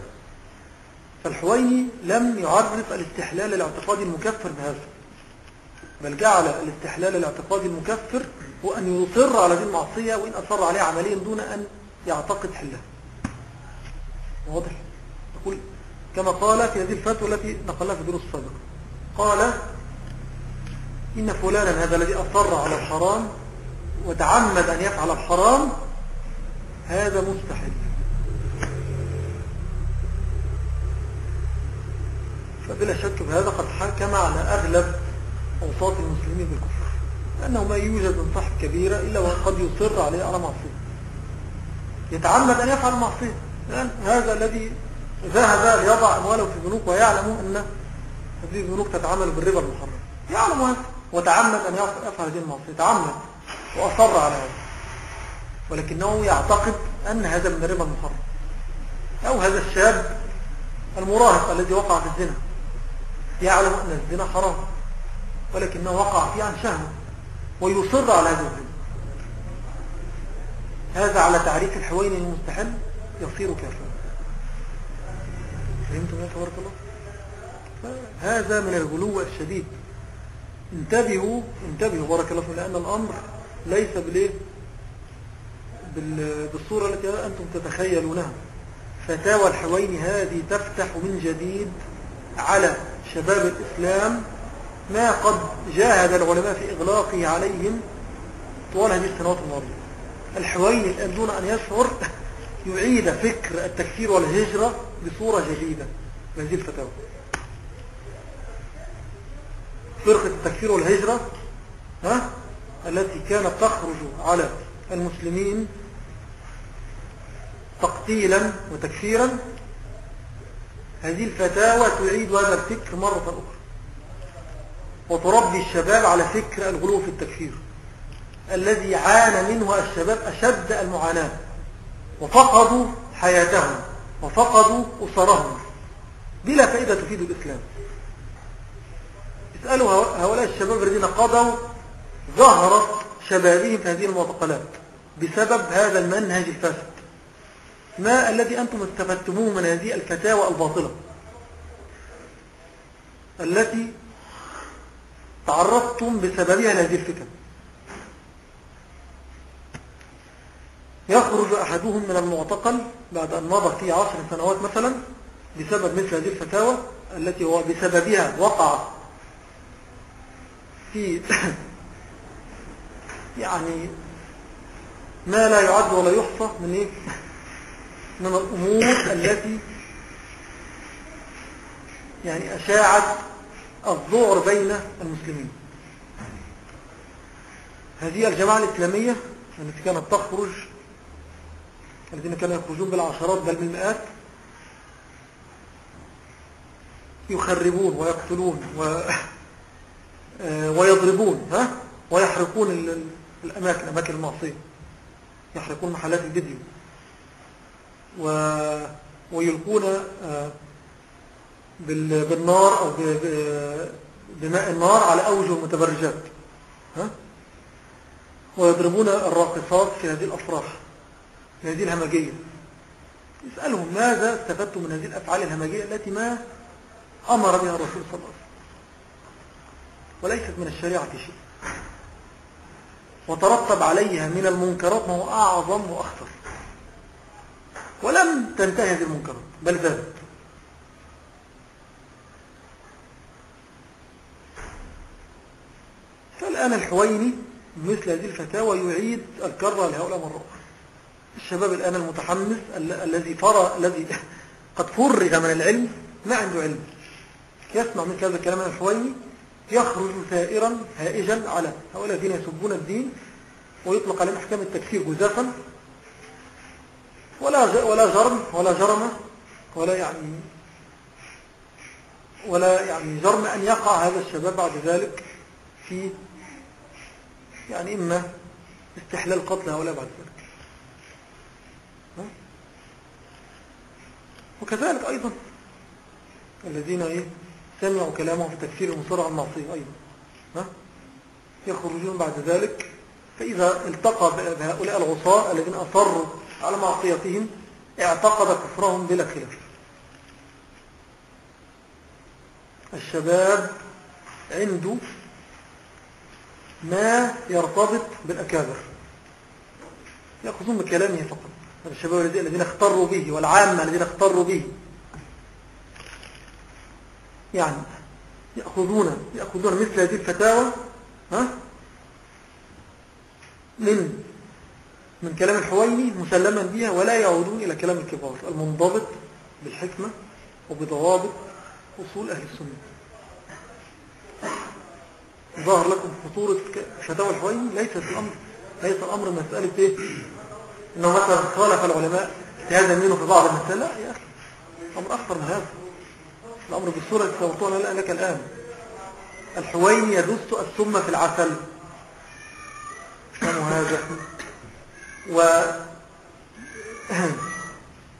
فالحويني لم يعرف الاستحلال الاعتقادي المكفر بهذا بل جعل الاستحلال الاعتقادي المكفر هو أن يصر على هذه المعصية وإن أصر عليها عمليا دون أن يعتقد حلها واضح؟ يقول كما قال في هذه الفتوى التي نقلها في الدروس السابقة. قال إن فلانا هذا الذي أصر على الحرام وتعمد أن يفعل الحرام هذا مستحيل. فبلا شك بهذا قد حكم على أغلب أوساط المسلمين بالكفر لأنه ما يوجد من صاحب كبيرة إلا وقد يصر عليه على معصية. يتعمد أن يفعل معصية. لأن هذا الذي ذهب ليضع أمواله في البنوك ويعلم أن هذه البنوك تتعامل بالربا المحرم. يعلم هذا وتعمد أن يفعل هذه المعصية. تعمد. وأصر على هذا. ولكنه يعتقد أن هذا من الربا المحرم. أو هذا الشاب المراهق الذي وقع في الزنا. يعلم أن الزنا حرام ولكنه وقع فيه عن شهوة ويصر على هذا الزنا هذا على تعريف الحوين المستحل يصير كافرا فهمتم يا تبارك الله؟ هذا من الغلو الشديد. انتبهوا انتبهوا بارك الله فيكم لأن الأمر ليس بالايه بال- بالصورة التي أنتم تتخيلونها. فتاوى الحوين هذه تفتح من جديد على شباب الإسلام ما قد جاهد العلماء في إغلاقه عليهم طوال هذه السنوات الماضية الحوين الآن دون أن يشعر يعيد فكر التكفير والهجرة بصورة جديدة بهذه الفتاوى فرقة التكفير والهجرة ها؟ التي كانت تخرج على المسلمين تقتيلا وتكفيرا هذه الفتاوى تعيد هذا الفكر مرة أخرى. وتربي الشباب على فكر الغلو في التكفير. الذي عانى منه الشباب أشد المعاناة. وفقدوا حياتهم. وفقدوا أسرهم. بلا فائدة تفيد الإسلام. اسألوا هؤلاء الشباب الذين قضوا ظهرت شبابهم في هذه المعتقلات. بسبب هذا المنهج الفاسد. ما الذي أنتم استفدتموه من هذه الفتاوى الباطلة التي تعرضتم بسببها لهذه الفتن يخرج أحدهم من المعتقل بعد أن مضى فيه عشر سنوات مثلا بسبب مثل هذه الفتاوى التي هو بسببها وقع في يعني ما لا يعد ولا يحصى من إيه؟ من الأمور التي يعني أشاعت الذعر بين المسلمين. هذه الجماعة الإسلامية التي كانت تخرج الذين كانوا يخرجون بالعشرات بل بالمئات يخربون ويقتلون و... ويضربون ها؟ ويحرقون ال- الأماكن أماكن المعصية. يحرقون محلات الفيديو. و... ويلقون آه، بال... بالنار أو. بماء النار على أوجه المتبرجات ها؟ ويضربون الراقصات في هذه الأفراح في هذه الهمجية. اسألهم ماذا استفدتم من هذه الأفعال الهمجية التي ما أمر بها الرسول صلى الله؟ عليه وسلم وليست من الشريعة شيء. وترتب عليها من المنكرات ما هو أعظم وأخطر. ولم تنتهي هذه المنكرات. بل زادت فالآن الحويني مثل هذه الفتاوى يعيد الكرة لهؤلاء مرة أخرى. الشباب الآن المتحمس الذي فرى الذي قد فرغ من العلم ما عنده علم. يسمع مثل هذا الكلام الحويني يخرج ثائرا هائجا على هؤلاء الذين يسبون الدين ويطلق عليهم أحكام التكفير جزافا. ولا ولا جرم ولا جرم ولا يعني ولا يعني جرم أن يقع هذا الشباب بعد ذلك في يعني إما استحلال قتل هؤلاء بعد ذلك. وكذلك أيضا الذين إيه سمعوا كلامه في تكفير المصر عن أيضا. ها؟ يخرجون بعد ذلك فإذا التقى بهؤلاء العصاة الذين أصروا على معصيتهم اعتقد كفرهم بلا خلاف. الشباب عنده ما يرتبط بالأكابر. يأخذون بكلامه فقط. الشباب الذين اختروا به والعامة الذين اختروا به. يعني يأخذون يأخذون مثل هذه الفتاوى ها؟ من من كلام الحويني مسلما بها ولا يعودون إلى كلام الكبار المنضبط بالحكمة وبضوابط أصول أهل السنة. ظهر لكم خطورة فتاوى الحويني ليس الأمر ليس الأمر مسألة إيه؟ إنه مثلا خالف العلماء اجتهادا منه في بعض المسائل لا يا أخي أمر أخطر من هذا. الأمر بالصورة التي سوطونا لك الآن. الحويني يدس السم في العسل. فهموا هذا؟ و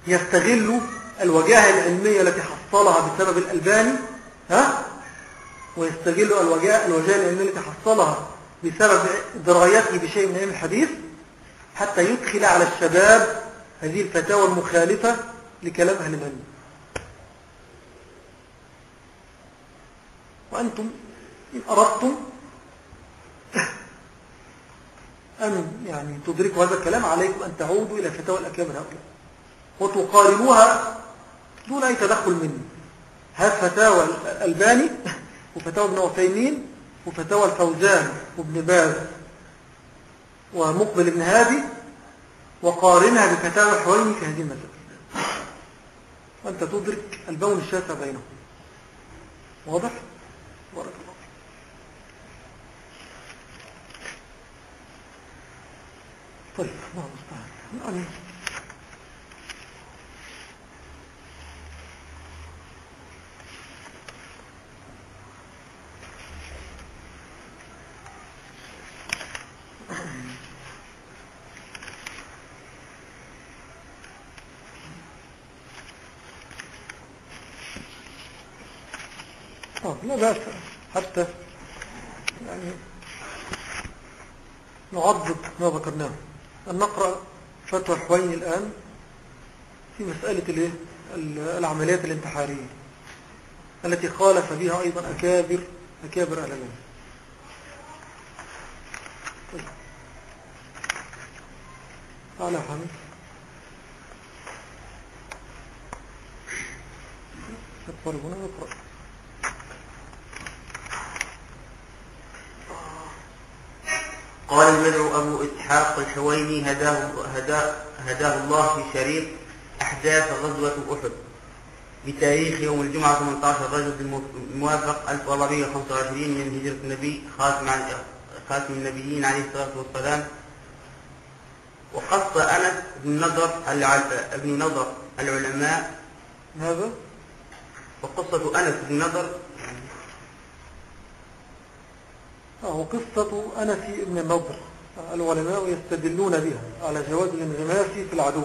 يستغل الوجاهة العلمية التي حصلها بسبب الألباني ها؟ ويستغل الوجاهة العلمية التي حصلها بسبب درايته بشيء من الحديث حتى يدخل على الشباب هذه الفتاوى المخالفة لكلام أهل العلم. وأنتم إن أردتم أن يعني تدركوا هذا الكلام عليكم أن تعودوا إلى فتاوى الأكابر هؤلاء. وتقارنوها دون أي تدخل مني. هذا فتاوى الألباني وفتاوى ابن عثيمين وفتاوى الفوزان وابن باز ومقبل ابن هادي وقارنها بفتاوى حويني في هذه المسألة وأنت تدرك البون الشاسع بينهم. واضح؟ بارك الله طيب الله المستعان يعني آه لا بأس حتى يعني نعضد ما ذكرناه. أن نقرأ فتوى الحويني الآن في مسألة العمليات الانتحارية التي خالف بها أيضا أكابر أكابر أهل العلم حمد نقرأ هنا نقرأ. المدعو أبو إسحاق الحويني هداه, هداه, هداه الله في شريط أحداث غزوة أحد. بتاريخ يوم الجمعة 18 رجب الموافق 1425 من هجرة النبي خاتم, خاتم النبيين عليه الصلاة والسلام. وقص أنس بن نضر ابن نضر العلماء. هذا؟ وقصة أنس بن نضر. وقصة أنس بن النضر العلماء يستدلون بها على جواز الانغماس في العدو.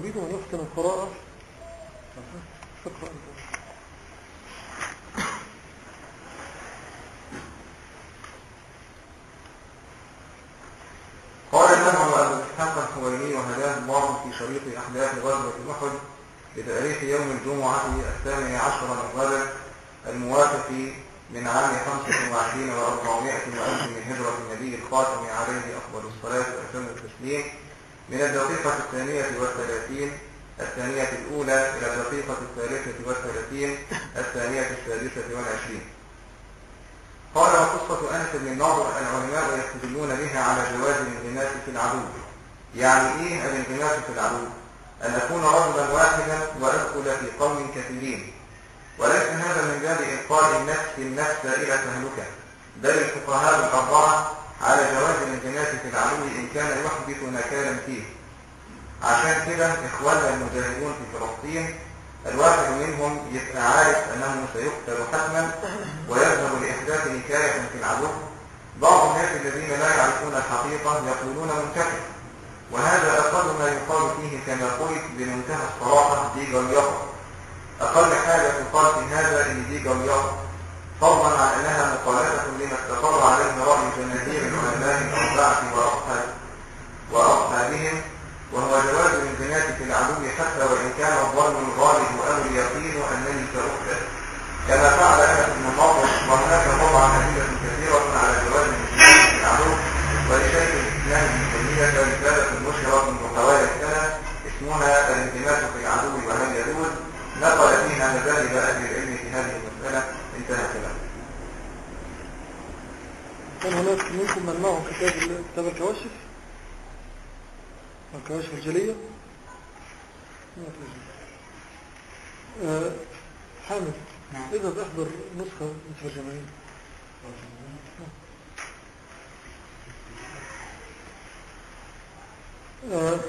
نريد أن يحسن القراءة؟ تقرأ قال الإمام أبو إسحاق الحويري وهداه الله في شريط أحداث غزوة أحد بتاريخ يوم الجمعة الثاني عشر من غزة الموافق من عام 25 و400 وألف من هجرة النبي الخاتم عليه أفضل الصلاة وأتم التسليم. من الدقيقة الثانية والثلاثين الثانية الأولى إلى الدقيقة الثالثة والثلاثين الثانية السادسة والعشرين. قال وقصة أنس بن النضر العلماء يستدلون بها على جواز الانغماس في العدو. يعني إيه الانغماس في العدو؟ أن أكون رجلا واحدا وأدخل في قوم كثيرين. وليس هذا من باب إلقاء النفس النفس إلى تهلكة بل الفقهاء الأربعة على جواز الانغماس في العدو إن كان يحدث نكالا فيه. عشان كده إخواننا المجاهدون في فلسطين الواحد منهم يبقى عارف أنه سيقتل حتما ويذهب لإحداث نكاية في العدو. بعض الناس الذين لا يعرفون الحقيقة يقولون منتهي. وهذا أقل ما يقال فيه كما قلت بمنتهى الصراحة دي جليطة أقل حاجة تقال في هذا إن دي جليطة فضلا عن أنها مخالفة لما استقر عليه رأي جماهير العلماء الأربعة وأصحاب وأصحابهم وهو جواز الانزنات في العدو حتى وإن كان الظن الغالب أو اليقين أنني سأقتل كما فعل أنس بن النضر وهناك طبعا أدلة كثيرة على جواز الانزنات في العدو ولشيخ الإسلام ابن تيمية رسالة مشهرة من حوالي سنة اسمها الانزنات في العدو وهل يجوز نقل فيها مذاهب أهل العلم في هذه المسألة انتهى كلامه هناك منكم من معه كتاب كتاب الكواشف. الكواشف الجلية. آه، حامد إذا تحضر نسخة مترجمين آه،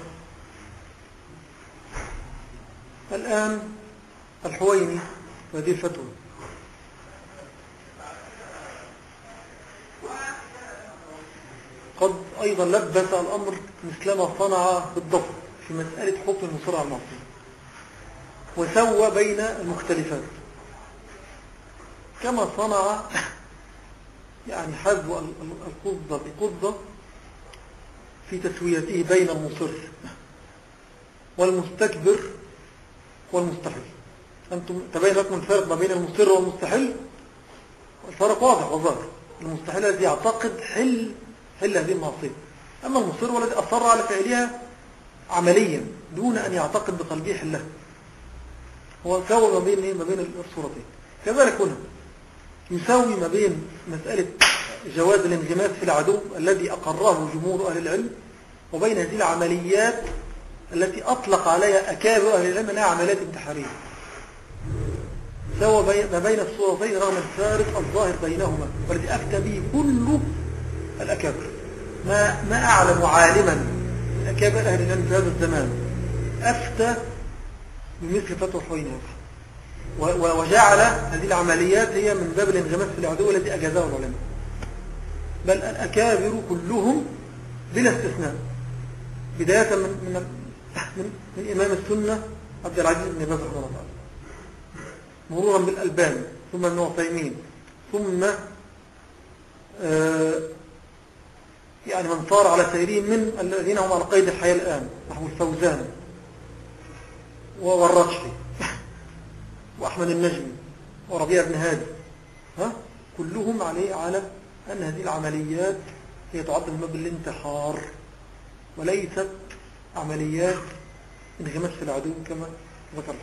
الآن الحويني هذه الفتوى. قد أيضا لبس الأمر مثلما صنع بالضبط في مسألة حكم المصر على المعصية وسوى بين المختلفات. كما صنع يعني حذو القضة بقضة في تسويته بين المصر والمستكبر والمستحيل. أنتم تبين لكم الفرق ما بين المصر والمستحيل؟ الفرق واضح وظاهر. المستحيل الذي يعتقد حل حل هذه المعصية. أما المصر والذي أصر على فعلها عمليا دون أن يعتقد بقلبه حلها هو سوى ما بين ما بين الصورتين. كذلك هنا يساوي ما بين مسألة جواز الانغماس في العدو الذي أقره جمهور أهل العلم وبين هذه العمليات التي أطلق عليها أكابر أهل العلم أنها عمليات انتحارية. سوى ما بين الصورتين رغم الفارق الظاهر بينهما والذي أفتى به كل الأكابر ما, ما أعلم عالما. من أكابر أهل العلم في هذا الزمان. أفتى بمثل فتوى حوينة وجعل هذه العمليات هي من باب الانغماس في العدو الذي أجازه العلماء. بل الأكابر كلهم بلا استثناء. بداية من, من, من, من إمام السنة عبد العزيز بن باز رحمه الله. مرورا بالألبان ثم ابن عثيمين ثم آه يعني من صار على سيرين من الذين هم على قيد الحياة الآن نحو الفوزان والرشفي وأحمد النجمي وربيع بن هادي ها؟ كلهم عليه على أن هذه العمليات هي تعد من باب الانتحار وليست عمليات انغماس في العدو كما ذكرنا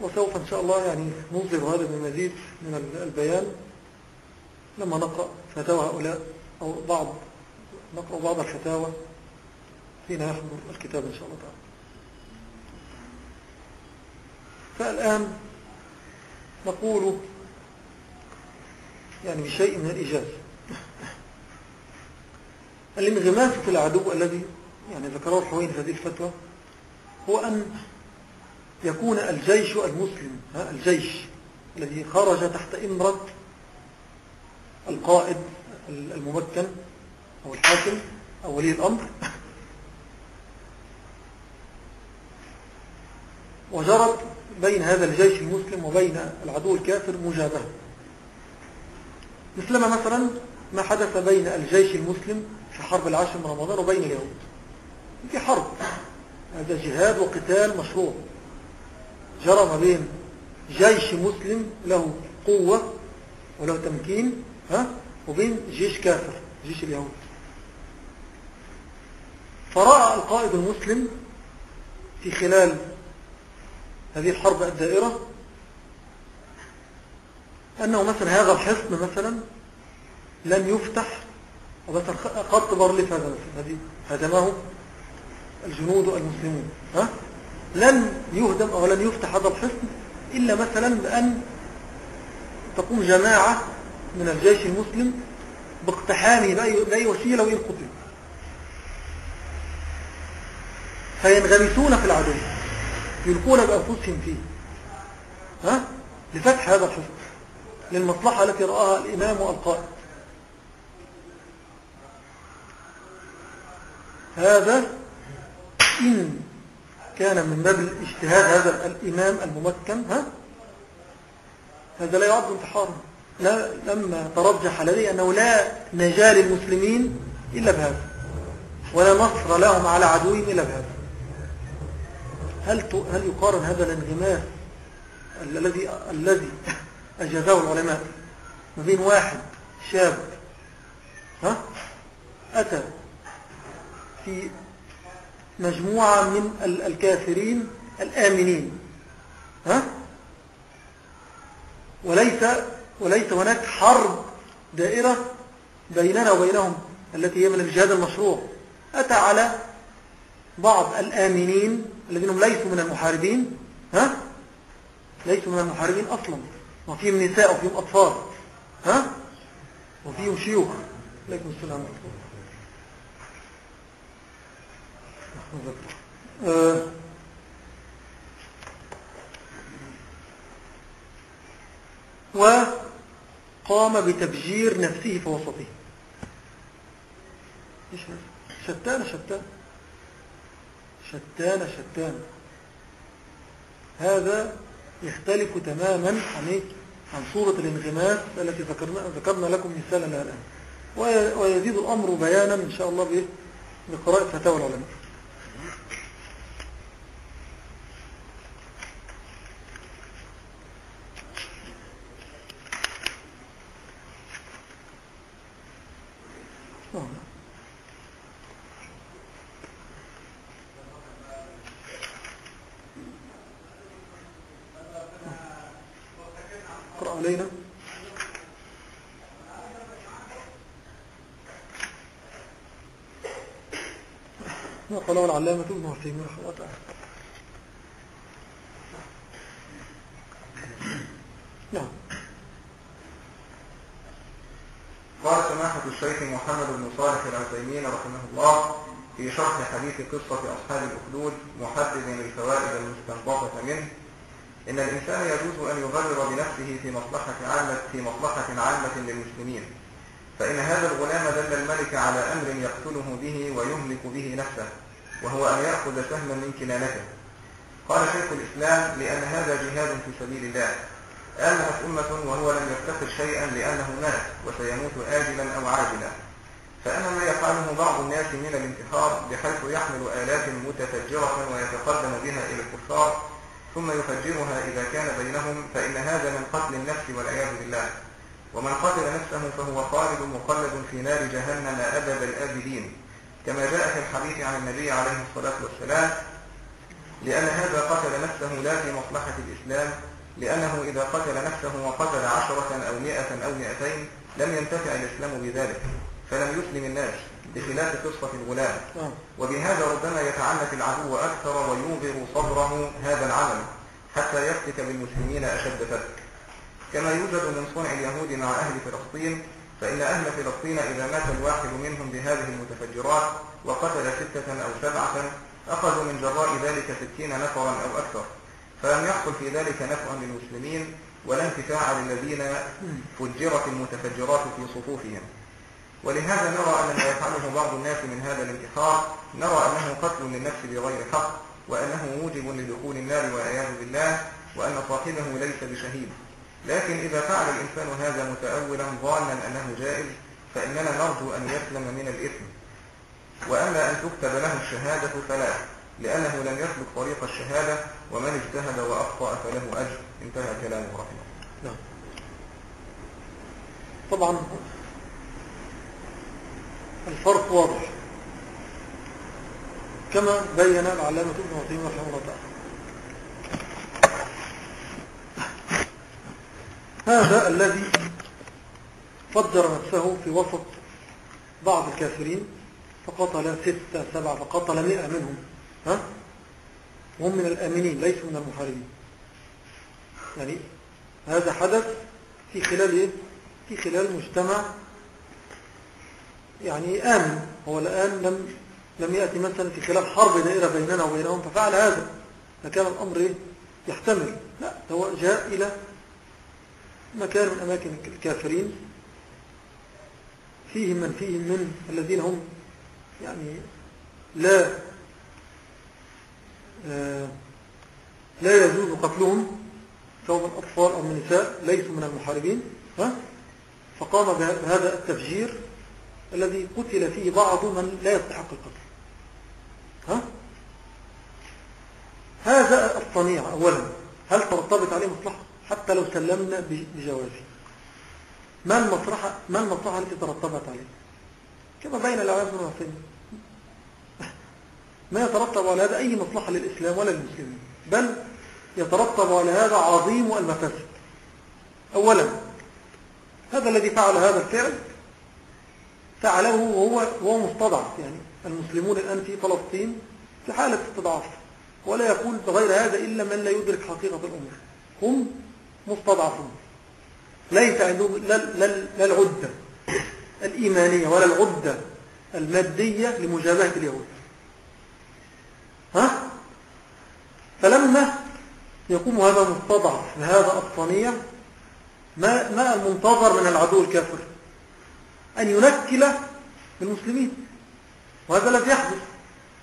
وسوف إن شاء الله يعني نظهر هذا بمزيد من البيان لما نقرأ فتاوى هؤلاء أو بعض نقرأ بعض الفتاوى حين يحضر الكتاب إن شاء الله تعالى. فالآن نقول يعني بشيء من الإجازة الانغماس في العدو الذي يعني ذكره الحوين في هذه الفتوى هو أن يكون الجيش المسلم الجيش الذي خرج تحت إمرة القائد الممكن أو الحاكم أو ولي الأمر. وجرت بين هذا الجيش المسلم وبين العدو الكافر مجابهة. مثلما مثلا ما حدث بين الجيش المسلم في حرب العاشر من رمضان وبين اليهود. في حرب. هذا جهاد وقتال مشروع. جرى ما بين جيش مسلم له قوة وله تمكين ها؟ وبين جيش كافر جيش اليهود. فرأى القائد المسلم في خلال هذه الحرب الدائرة أنه مثلا هذا الحصن مثلا لن يفتح ومثلا خط بارليف هذا هذه هدمه الجنود المسلمون ها؟ لن يهدم أو لن يفتح هذا الحصن إلا مثلا بأن تقوم جماعة من الجيش المسلم باقتحامه بأي وسيلة وإن قتل. فينغمسون في العدو. يلقون بأنفسهم فيه. ها؟ لفتح هذا الحصن. للمصلحة التي رآها الإمام والقائد. هذا إن كان من باب الاجتهاد هذا الإمام الممكن ها؟ هذا لا يعد انتحارا. لما ترجح لدي أنه لا نجاة للمسلمين إلا بهذا ولا نصر لهم على عدوهم إلا بهذا. هل هل يقارن هذا الانغماس الذي الذي أجازه العلماء ما بين واحد شاب ها أتى في مجموعة من الكافرين الآمنين ها؟ وليس وليس هناك حرب دائرة بيننا وبينهم التي هي من الجهاد المشروع. أتى على بعض الآمنين الذين هم ليسوا من المحاربين ها؟ ليسوا من المحاربين أصلا. وفيهم نساء وفيهم أطفال ها؟ وفيهم شيوخ. عليكم السلام عليكم آه. وقام بتبجير نفسه في وسطه. شتان شتان. شتان شتان. هذا يختلف تماما عن إيه؟ عن صورة الانغماس التي ذكرنا, ذكرنا لكم مثالا لها الآن ويزيد الأمر بيانا إن شاء الله بقراءة فتاوى العلماء. علينا؟ ما قاله العلامة ابن عثيمين رحمه الله تعالى. نعم. قال سماحة الشيخ محمد بن صالح العثيمين رحمه الله في شرح حديث قصة أصحاب الأخدود محدد الفوائد المستنبطة منه. إن الإنسان يجوز أن يغرر بنفسه في مصلحة عامة في مصلحة عامة للمسلمين. فإن هذا الغلام دل الملك على أمر يقتله به ويهلك به نفسه وهو أن يأخذ سهما من كنانته. قال شيخ الإسلام لأن هذا جهاد في سبيل الله. آمنت أمة وهو لم يفتقر شيئا لأنه مات وسيموت آجلا أو عاجلا. فأما ما يفعله بعض الناس من الانتحار بحيث يحمل آلات متفجرة ويتقدم بها إلى الكفار ثم يفجرها إذا كان بينهم فإن هذا من قتل النفس والعياذ بالله. ومن قتل نفسه فهو خالد مخلد في نار جهنم أبد الآبدين. كما جاء في الحديث عن النبي عليه الصلاة والسلام لأن هذا قتل نفسه لا في مصلحة الإسلام لأنه إذا قتل نفسه وقتل عشرة أو مئة أو مئتين لم ينتفع الإسلام بذلك فلم يسلم الناس. بخلاف قصة الغلام. نعم. وبهذا ربما يتعنت العدو أكثر ويوغر صبره هذا العمل حتى يفتك بالمسلمين أشد فتك. كما يوجد من صنع اليهود مع أهل فلسطين فإن أهل فلسطين إذا مات الواحد منهم بهذه المتفجرات وقتل ستة أو سبعة أخذوا من جراء ذلك ستين نفرا أو أكثر. فلم يحصل في ذلك نفع للمسلمين ولا انتفاع للذين فجرت المتفجرات في صفوفهم. ولهذا نرى أن ما يفعله بعض الناس من هذا الانتحار نرى أنه قتل للنفس بغير حق وأنه موجب لدخول النار والعياذ بالله وأن صاحبه ليس بشهيد. لكن إذا فعل الإنسان هذا متأولا ظانا أنه جائز فإننا نرجو أن يسلم من الإثم. وأما أن تكتب له الشهادة فلا لأنه لم يسلك طريق الشهادة ومن اجتهد وأخطأ فله أجر. انتهى كلامه رحمه الله. نعم. طبعا. الفرق واضح كما بين العلامة ابن عثيمين رحمه الله تعالى هذا الذي فجر نفسه في وسط بعض الكافرين فقتل ستة سبعة فقتل مئة منهم ها؟ وهم من الآمنين ليسوا من المحاربين يعني هذا حدث في خلال إيه؟ في خلال مجتمع يعني آمن. هو الآن لم لم يأتي مثلا في خلال حرب دائرة بيننا وبينهم ففعل هذا. فكان الأمر؟ يحتمل. لا هو جاء إلى مكان من أماكن الكافرين. فيهم من؟ فيهم من الذين هم يعني لا آه، لا يجوز قتلهم سواء من أطفال أو من نساء ليسوا من المحاربين. ها؟ فقام بهذا التفجير. الذي قتل فيه بعض من لا يستحق القتل. ها؟ هذا الصنيع أولا. هل ترتبط عليه مصلحة؟ حتى لو سلمنا بجوازه. ما المصلحة ما المصلحة التي ترتبت عليه؟ كما بين العوام والعصين ما يترتب على هذا أي مصلحة للإسلام ولا للمسلمين. بل يترتب على هذا عظيم المفاسد. أولا هذا الذي فعل هذا الفعل فعله وهو, وهو مستضعف يعني المسلمون الآن في فلسطين في حالة استضعاف ولا يقول بغير هذا إلا من لا يدرك حقيقة الأمور هم مستضعفون. ليس عندهم لا العدة الإيمانية ولا العدة المادية لمجابهة اليهود. ها؟ فلما يقوم هذا مستضعف بهذا الصنيع ما, ما المنتظر من العدو الكافر؟ أن ينكل بالمسلمين. وهذا الذي يحدث.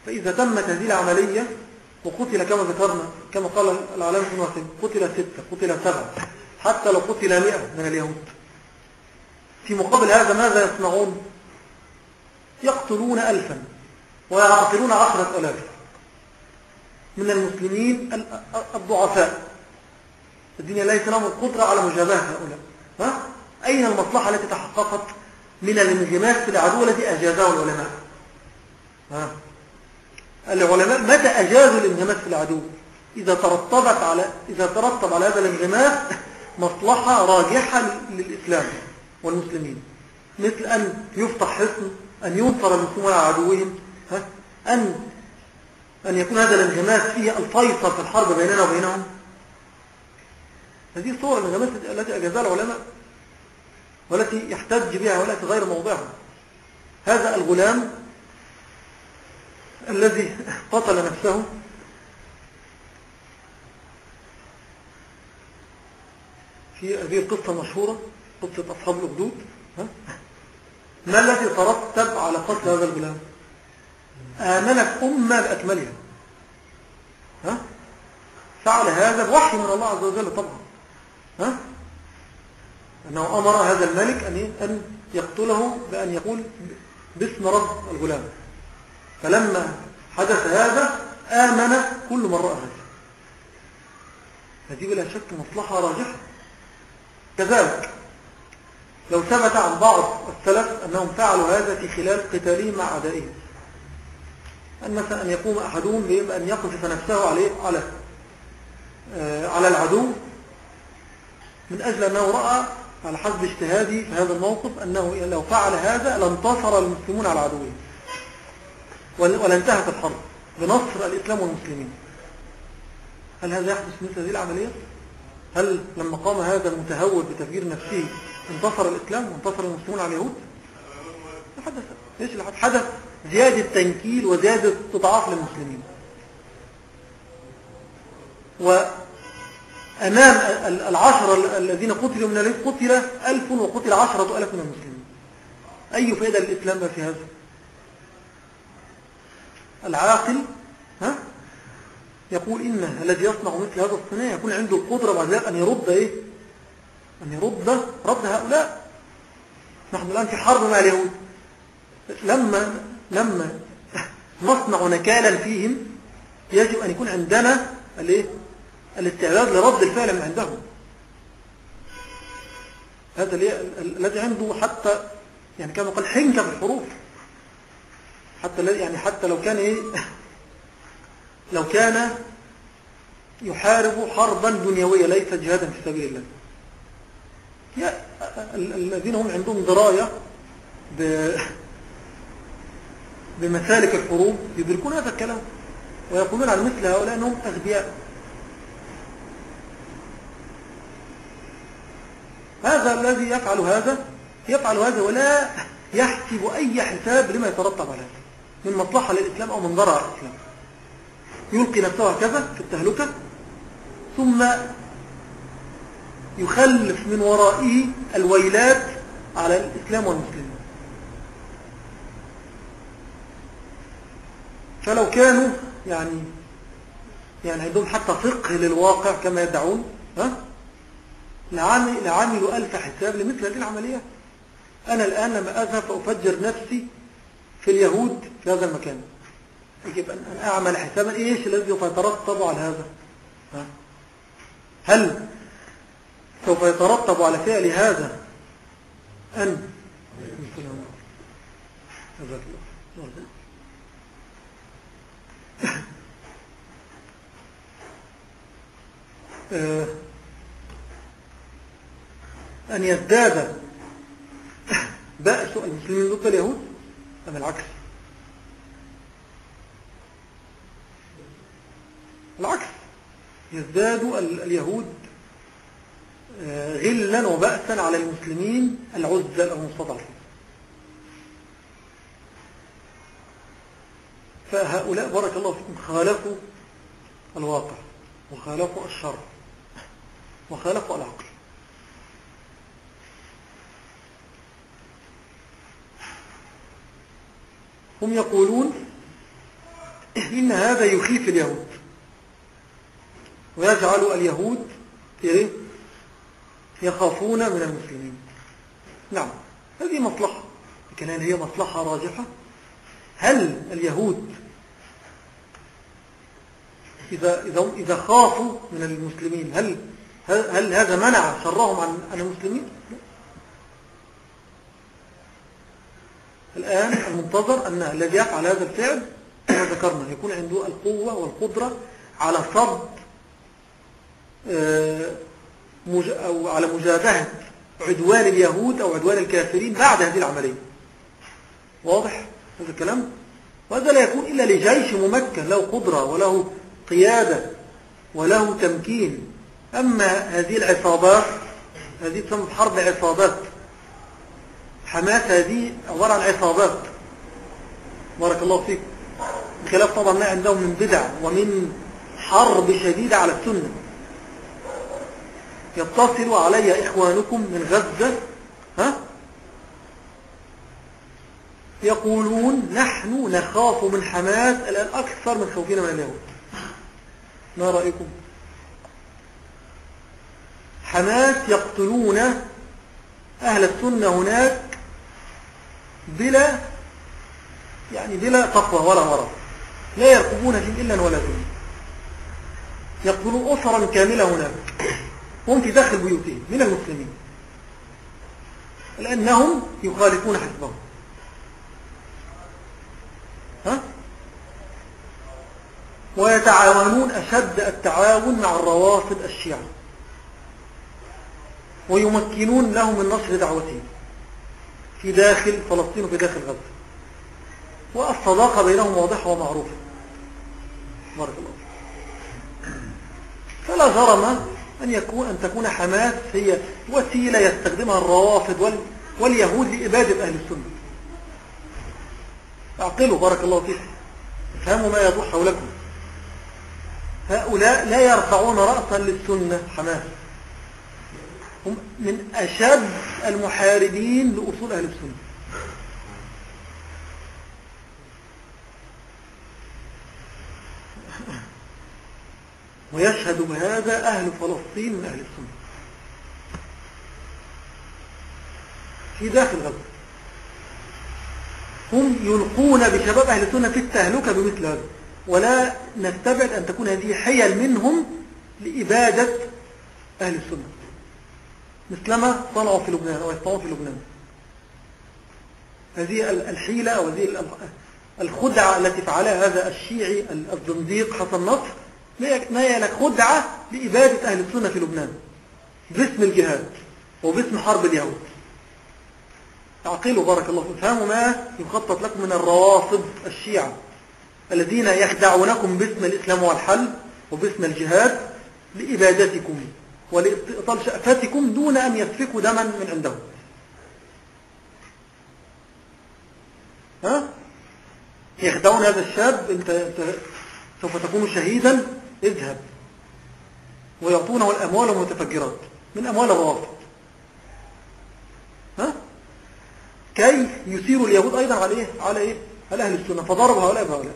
فإذا تمت هذه العملية وقتل كما ذكرنا كما قال العلامة بن قتل ستة قتل سبعة حتى لو قتل مئة من اليهود. في مقابل هذا ماذا يصنعون؟ يقتلون ألفا ويعقلون عشرة ألاف من المسلمين الضعفاء. الدنيا ليس لهم القدرة على مجابهة هؤلاء. ها؟ أين المصلحة التي تحققت؟ من الانغماس في العدو الذي أجازه العلماء. ها؟ العلماء متى أجازوا الانغماس في العدو؟ إذا ترتبت على إذا ترتب على هذا الانغماس مصلحة راجحة للإسلام والمسلمين. مثل أن يفتح حصن أن ينصر المسلمون على عدوهم ها؟ أن أن يكون هذا الانغماس فيه الفيصل في الحرب بيننا وبينهم. هذه الصور الانغماس التي أجازها العلماء. والتي يحتج بها والتي غير موضعها. هذا الغلام الذي قتل نفسه في هذه القصة المشهورة قصة أصحاب الأخدود ما الذي ترتب على قتل هذا الغلام؟ آمنت أمة بأكملها ها؟ فعل هذا بوحي من الله عز وجل طبعا. ها؟ أنه أمر هذا الملك أن يقتله بأن يقول باسم رب الغلام. فلما حدث هذا آمن كل من رأى هذا. هذه بلا شك مصلحة راجحة. كذلك لو ثبت عن بعض السلف أنهم فعلوا هذا في خلال قتالهم مع أعدائهم. أن مثلا أن يقوم أحدهم بأن يقذف نفسه عليه على آه، على العدو من أجل أنه رأى على حسب اجتهادي في هذا الموقف أنه لو فعل هذا لانتصر المسلمون على عدوهم ولانتهت الحرب بنصر الإسلام والمسلمين هل هذا يحدث مثل هذه العملية؟ هل لما قام هذا المتهور بتفجير نفسه انتصر الإسلام وانتصر المسلمون على اليهود؟ حدث إيش اللي حدث؟ زيادة تنكيل وزيادة تضعاف للمسلمين وأمام العشرة الذين قتلوا من اليهود قتل ألف وقتل عشرة ألف من المسلمين. أي فائدة للإسلام في هذا؟ العاقل ها؟ يقول إن الذي يصنع مثل هذا الصناع يكون عنده القدرة بعد ذلك أن يرد إيه؟ أن يرد رد هؤلاء. نحن الآن في حرب مع اليهود. لما لما نصنع نكالا فيهم يجب أن يكون عندنا الإيه؟ الاستعداد لرد الفعل من عندهم. هذا الذي عنده حتى يعني كما قال حنكة في الحروف. حتى يعني حتى لو كان إيه؟ لو كان يحارب حربا دنيوية ليس جهادا في سبيل الله. الذين هم عندهم دراية بمسالك الحروب يدركون هذا الكلام. ويقولون عن مثل هؤلاء أنهم أغبياء. هذا الذي يفعل هذا يفعل هذا ولا يحسب أي حساب لما يترتب على هذا من مصلحة للإسلام أو من ضرر على الإسلام. يلقي نفسه هكذا في التهلكة ثم يخلف من ورائه الويلات على الإسلام والمسلمين. فلو كانوا يعني يعني عندهم حتى فقه للواقع كما يدعون ها؟ لعملوا ألف حساب لمثل هذه العمليات أنا الآن لما أذهب فأفجر نفسي في اليهود في هذا المكان. يجب أن أعمل حسابا إيش الذي سوف يترتب على هذا؟ هل سوف يترتب على فعل هذا أن آه، أن يزداد بأس المسلمين ضد اليهود أم العكس؟ العكس. يزداد اليهود آه، غلا وبأسا على المسلمين العزة المستضعفين فهؤلاء بارك الله فيكم خالفوا الواقع وخالفوا الشر وخالفوا العقل. هم يقولون إن هذا يخيف اليهود. ويجعل اليهود إيه؟ يخافون من المسلمين. نعم هذه مصلحة. لكن هل هي مصلحة راجحة؟ هل اليهود إذا, إذا, إذا خافوا من المسلمين هل, هل هذا منع شرهم عن المسلمين؟ الآن المنتظر أن الذي يفعل هذا الفعل كما ذكرنا يكون عنده القوة والقدرة على صد آه، أو على مجابهة عدوان اليهود أو عدوان الكافرين بعد هذه العملية. واضح هذا الكلام؟ وهذا لا يكون إلا لجيش ممكن له قدرة وله قيادة وله تمكين. أما هذه العصابات هذه تسمى حرب عصابات. حماس هذه عبارة عن عصابات. بارك الله فيك. بخلاف طبعا ما عندهم من بدع ومن حرب شديدة على السنة. يتصل علي إخوانكم من غزة ها؟ يقولون نحن نخاف من حماس الآن أكثر من خوفنا من اليهود. ما رأيكم؟ حماس يقتلون أهل السنة هناك بلا يعني بلا تقوى ولا مرض. لا يرقبون فيه إلا ولا دون يقتلون أسرا كاملة هناك. هم في داخل بيوتهم من المسلمين. لأنهم يخالفون حزبهم. ها؟ ويتعاونون أشد التعاون مع الروافض الشيعة. ويمكنون لهم من نصر دعوتهم. في داخل فلسطين وفي داخل غزة. والصداقة بينهم واضحة ومعروفة. بارك الله فلا جرم أن, يكون أن تكون حماس هي وسيلة يستخدمها الروافض وال واليهود لإبادة أهل السنة. أعقلوا بارك الله فيكم افهموا ما يدور حولكم هؤلاء لا يرفعون رأسا للسنة حماس. هم من أشد المحاربين لأصول أهل السنة. ويشهد بهذا أهل فلسطين من أهل السنة. في داخل غزة. هم يلقون بشباب أهل السنة في التهلكة بمثل هذا. ولا نستبعد أن تكون هذه حيل منهم لإبادة أهل السنة. مثلما صنعوا في لبنان أو يصنعوا في لبنان. هذه الحيلة أو هذه الخدعة التي فعلها هذا الشيعي الزنديق حسن نصر ما هي خدعة لإبادة أهل السنة في لبنان. باسم الجهاد وباسم حرب اليهود. اعقلوا بارك الله فهموا ما يخطط لكم من الروافض الشيعة الذين يخدعونكم باسم الإسلام والحل وباسم الجهاد لإبادتكم. ولإبطال شأفتكم دون أن يسفكوا دما من عندهم ها؟ يخدعون هذا الشاب انت, انت سوف تكون شهيدا اذهب ويعطونه الأموال والمتفجرات من أموال الروافض ها؟ كي يثيروا اليهود أيضا على إيه؟ على إيه؟ على أهل السنة فضربوا هؤلاء بهؤلاء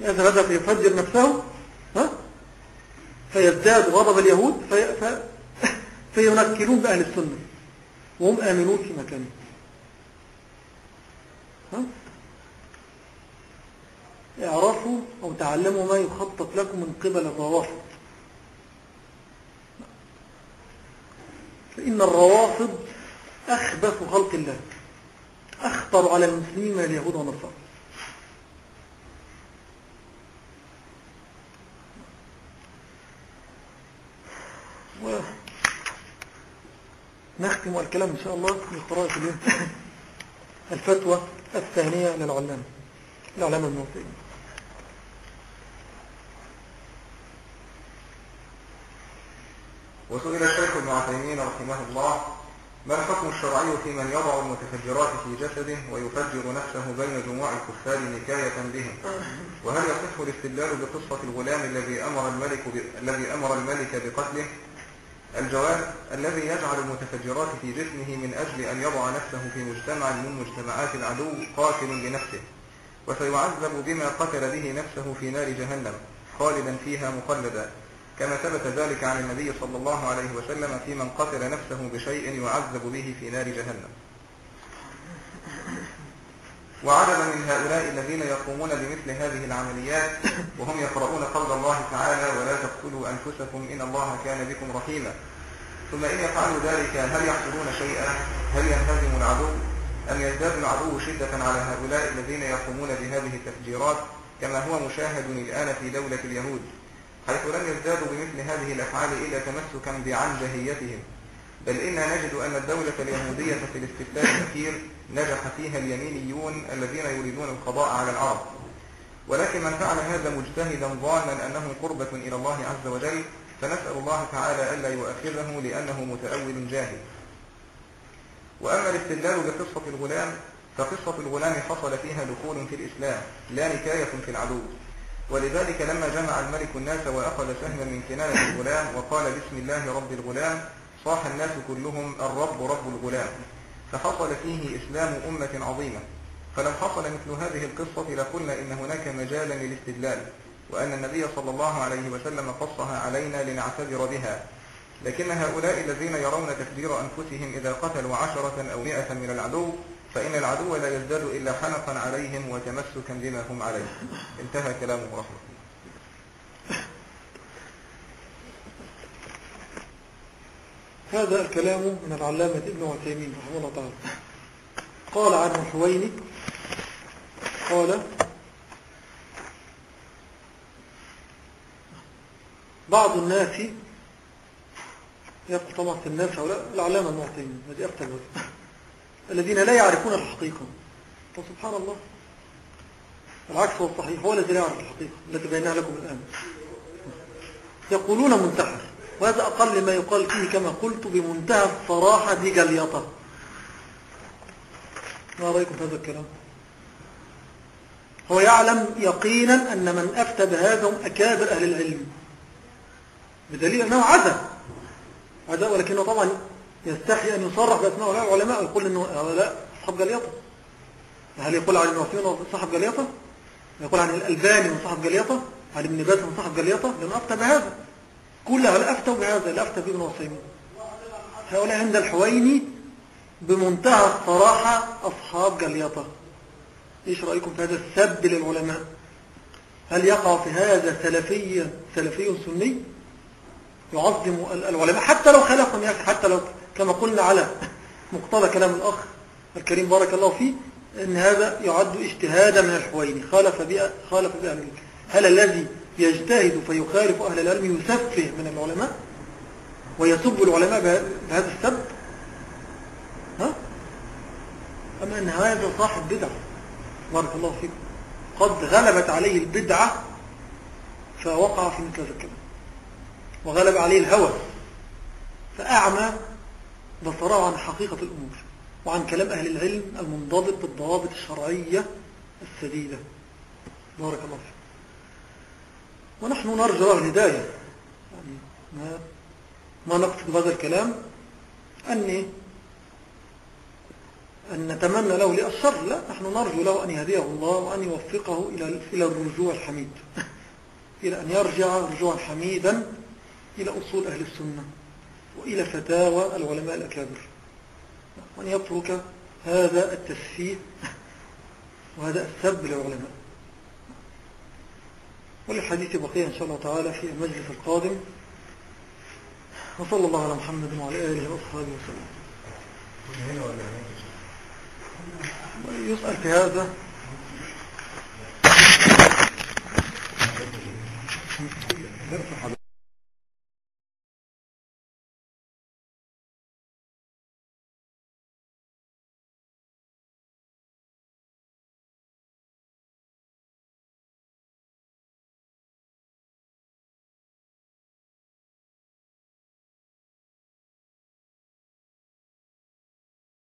يذهب هذا فيفجر نفسه ها؟ فيزداد غضب اليهود في... في... فينكلون بأهل السنة. وهم آمنون في مكانهم؟ اعرفوا أو تعلموا ما يخطط لكم من قبل الروافض. فإن الروافض أخبث خلق الله. أخطر على المسلمين من اليهود والنصارى. نختم الكلام إن شاء الله بقراءة اليوم. الفتوى الثانية للعلامة العلامة الموسيقى وسئل الشيخ ابن عثيمين رحمه الله ما الحكم الشرعي في من يضع المتفجرات في جسده ويفجر نفسه بين جموع الكفار نكاية بهم؟ وهل يصح الاستدلال بقصة الغلام الذي أمر الملك. الذي أمر الملك بقتله؟ الجواب الذي يجعل المتفجرات في جسمه من أجل أن يضع نفسه في مجتمع من مجتمعات العدو قاتل لنفسه وسيعذب بما قتل به نفسه في نار جهنم خالدا فيها مخلدا كما ثبت ذلك عن النبي صلى الله عليه وسلم في من قتل نفسه بشيء يعذب به في نار جهنم. وعدم من هؤلاء الذين يقومون بمثل هذه العمليات وهم يقرؤون قول الله تعالى ولا تقتلوا أنفسكم إن الله كان بكم رحيما ثم إن يفعلوا ذلك هل يحصلون شيئا؟ هل ينهزم العدو؟ أم يزداد العدو شدة على هؤلاء الذين يقومون بهذه التفجيرات كما هو مشاهد الآن في دولة اليهود حيث لم يزدادوا بمثل هذه الأفعال إلا تمسكا بعنجهيتهم بل إنا نجد أن الدولة اليهودية في الاستفتاء الأخير نجح فيها اليمينيون الذين يريدون القضاء على العرب ولكن من فعل هذا مجتهدا ظانا أنه قربة إلى الله عز وجل فنسأل الله تعالى ألا يؤخذه لأنه متأول جاهل. وأما الاستدلال بقصة الغلام فقصة الغلام حصل فيها دخول في الإسلام لا نكاية في العدو. ولذلك لما جمع الملك الناس وأخذ سهما من كنانة الغلام وقال بسم الله رب الغلام صاح الناس كلهم الرب رب الغلام. فحصل فيه إسلام أمة عظيمة. فلو حصل مثل هذه القصة لقلنا إن هناك مجالا للاستدلال وأن النبي صلى الله عليه وسلم قصها علينا لنعتبر بها. لكن هؤلاء الذين يرون تفجير أنفسهم إذا قتلوا عشرة أو مئة من العدو فإن العدو لا يزداد إلا حنقا عليهم وتمسكا بما هم عليه. انتهى كلامه رحمه هذا الكلام من العلامة ابن عثيمين رحمه الله تعالى. قال عنه حويني قال بعض الناس يقول طبعا في الناس هؤلاء العلامة المعتمين الذي أكتب الذين لا يعرفون الحقيقة. فسبحان الله. العكس هو الصحيح هو الذي لا يعرف الحقيقة التي بينها لكم الآن. يقولون منتحر. وهذا أقل ما يقال فيه كما قلت بمنتهى الصراحة دي جليطة ما رأيكم في هذا الكلام؟ هو يعلم يقينا أن من أفتى بهذا هم أكابر أهل العلم. بدليل أنه عزى عزى ولكنه طبعا يستحي أن يصرح بأسماء هؤلاء العلماء ويقول أنه هؤلاء أصحاب جليطة هل يقول عن الموفيون صاحب جليطة يقول عن الألباني صاحب جليطة عن ابن باز صاحب جليطة لأنه أفتى بهذا. كل هؤلاء أفتوا بهذا لا أفتى بابن وصيمين هؤلاء عند الحويني بمنتهى الصراحة أصحاب جليطة إيش رأيكم في هذا السب للعلماء؟ هل يقع في هذا سلفي سلفي سني؟ يعظم العلماء. حتى لو خلقهم يا أخي حتى لو كما قلنا على مقتضى كلام الأخ الكريم بارك الله فيه أن هذا يعد اجتهادا من الحويني. خالف بأهل خالف بأهل هل الذي يجتهد فيخالف أهل العلم يسفه من العلماء ويسب العلماء بهذا السب. ها؟ أما أن هذا صاحب بدعة بارك الله فيكم قد غلبت عليه البدعة فوقع في مثل هذا الكلام وغلب عليه الهوى فأعمى بصره عن حقيقة الأمور وعن كلام أهل العلم المنضبط بالضوابط الشرعية السديدة. بارك الله فيك. ونحن نرجو الهداية. يعني ما, ما نقصد بهذا الكلام. أني أن نتمنى له للشر. لا نحن نرجو له أن يهديه الله وأن يوفقه إلى إلى الرجوع الحميد. إلى أن يرجع رجوعا حميدا إلى أصول أهل السنة وإلى فتاوى العلماء الأكابر. وأن يترك هذا التسفيه وهذا السب للعلماء. وللحديث بقية إن شاء الله تعالى في المجلس القادم. وصلى الله على محمد وعلى آله وأصحابه وسلم. يسأل في هذا.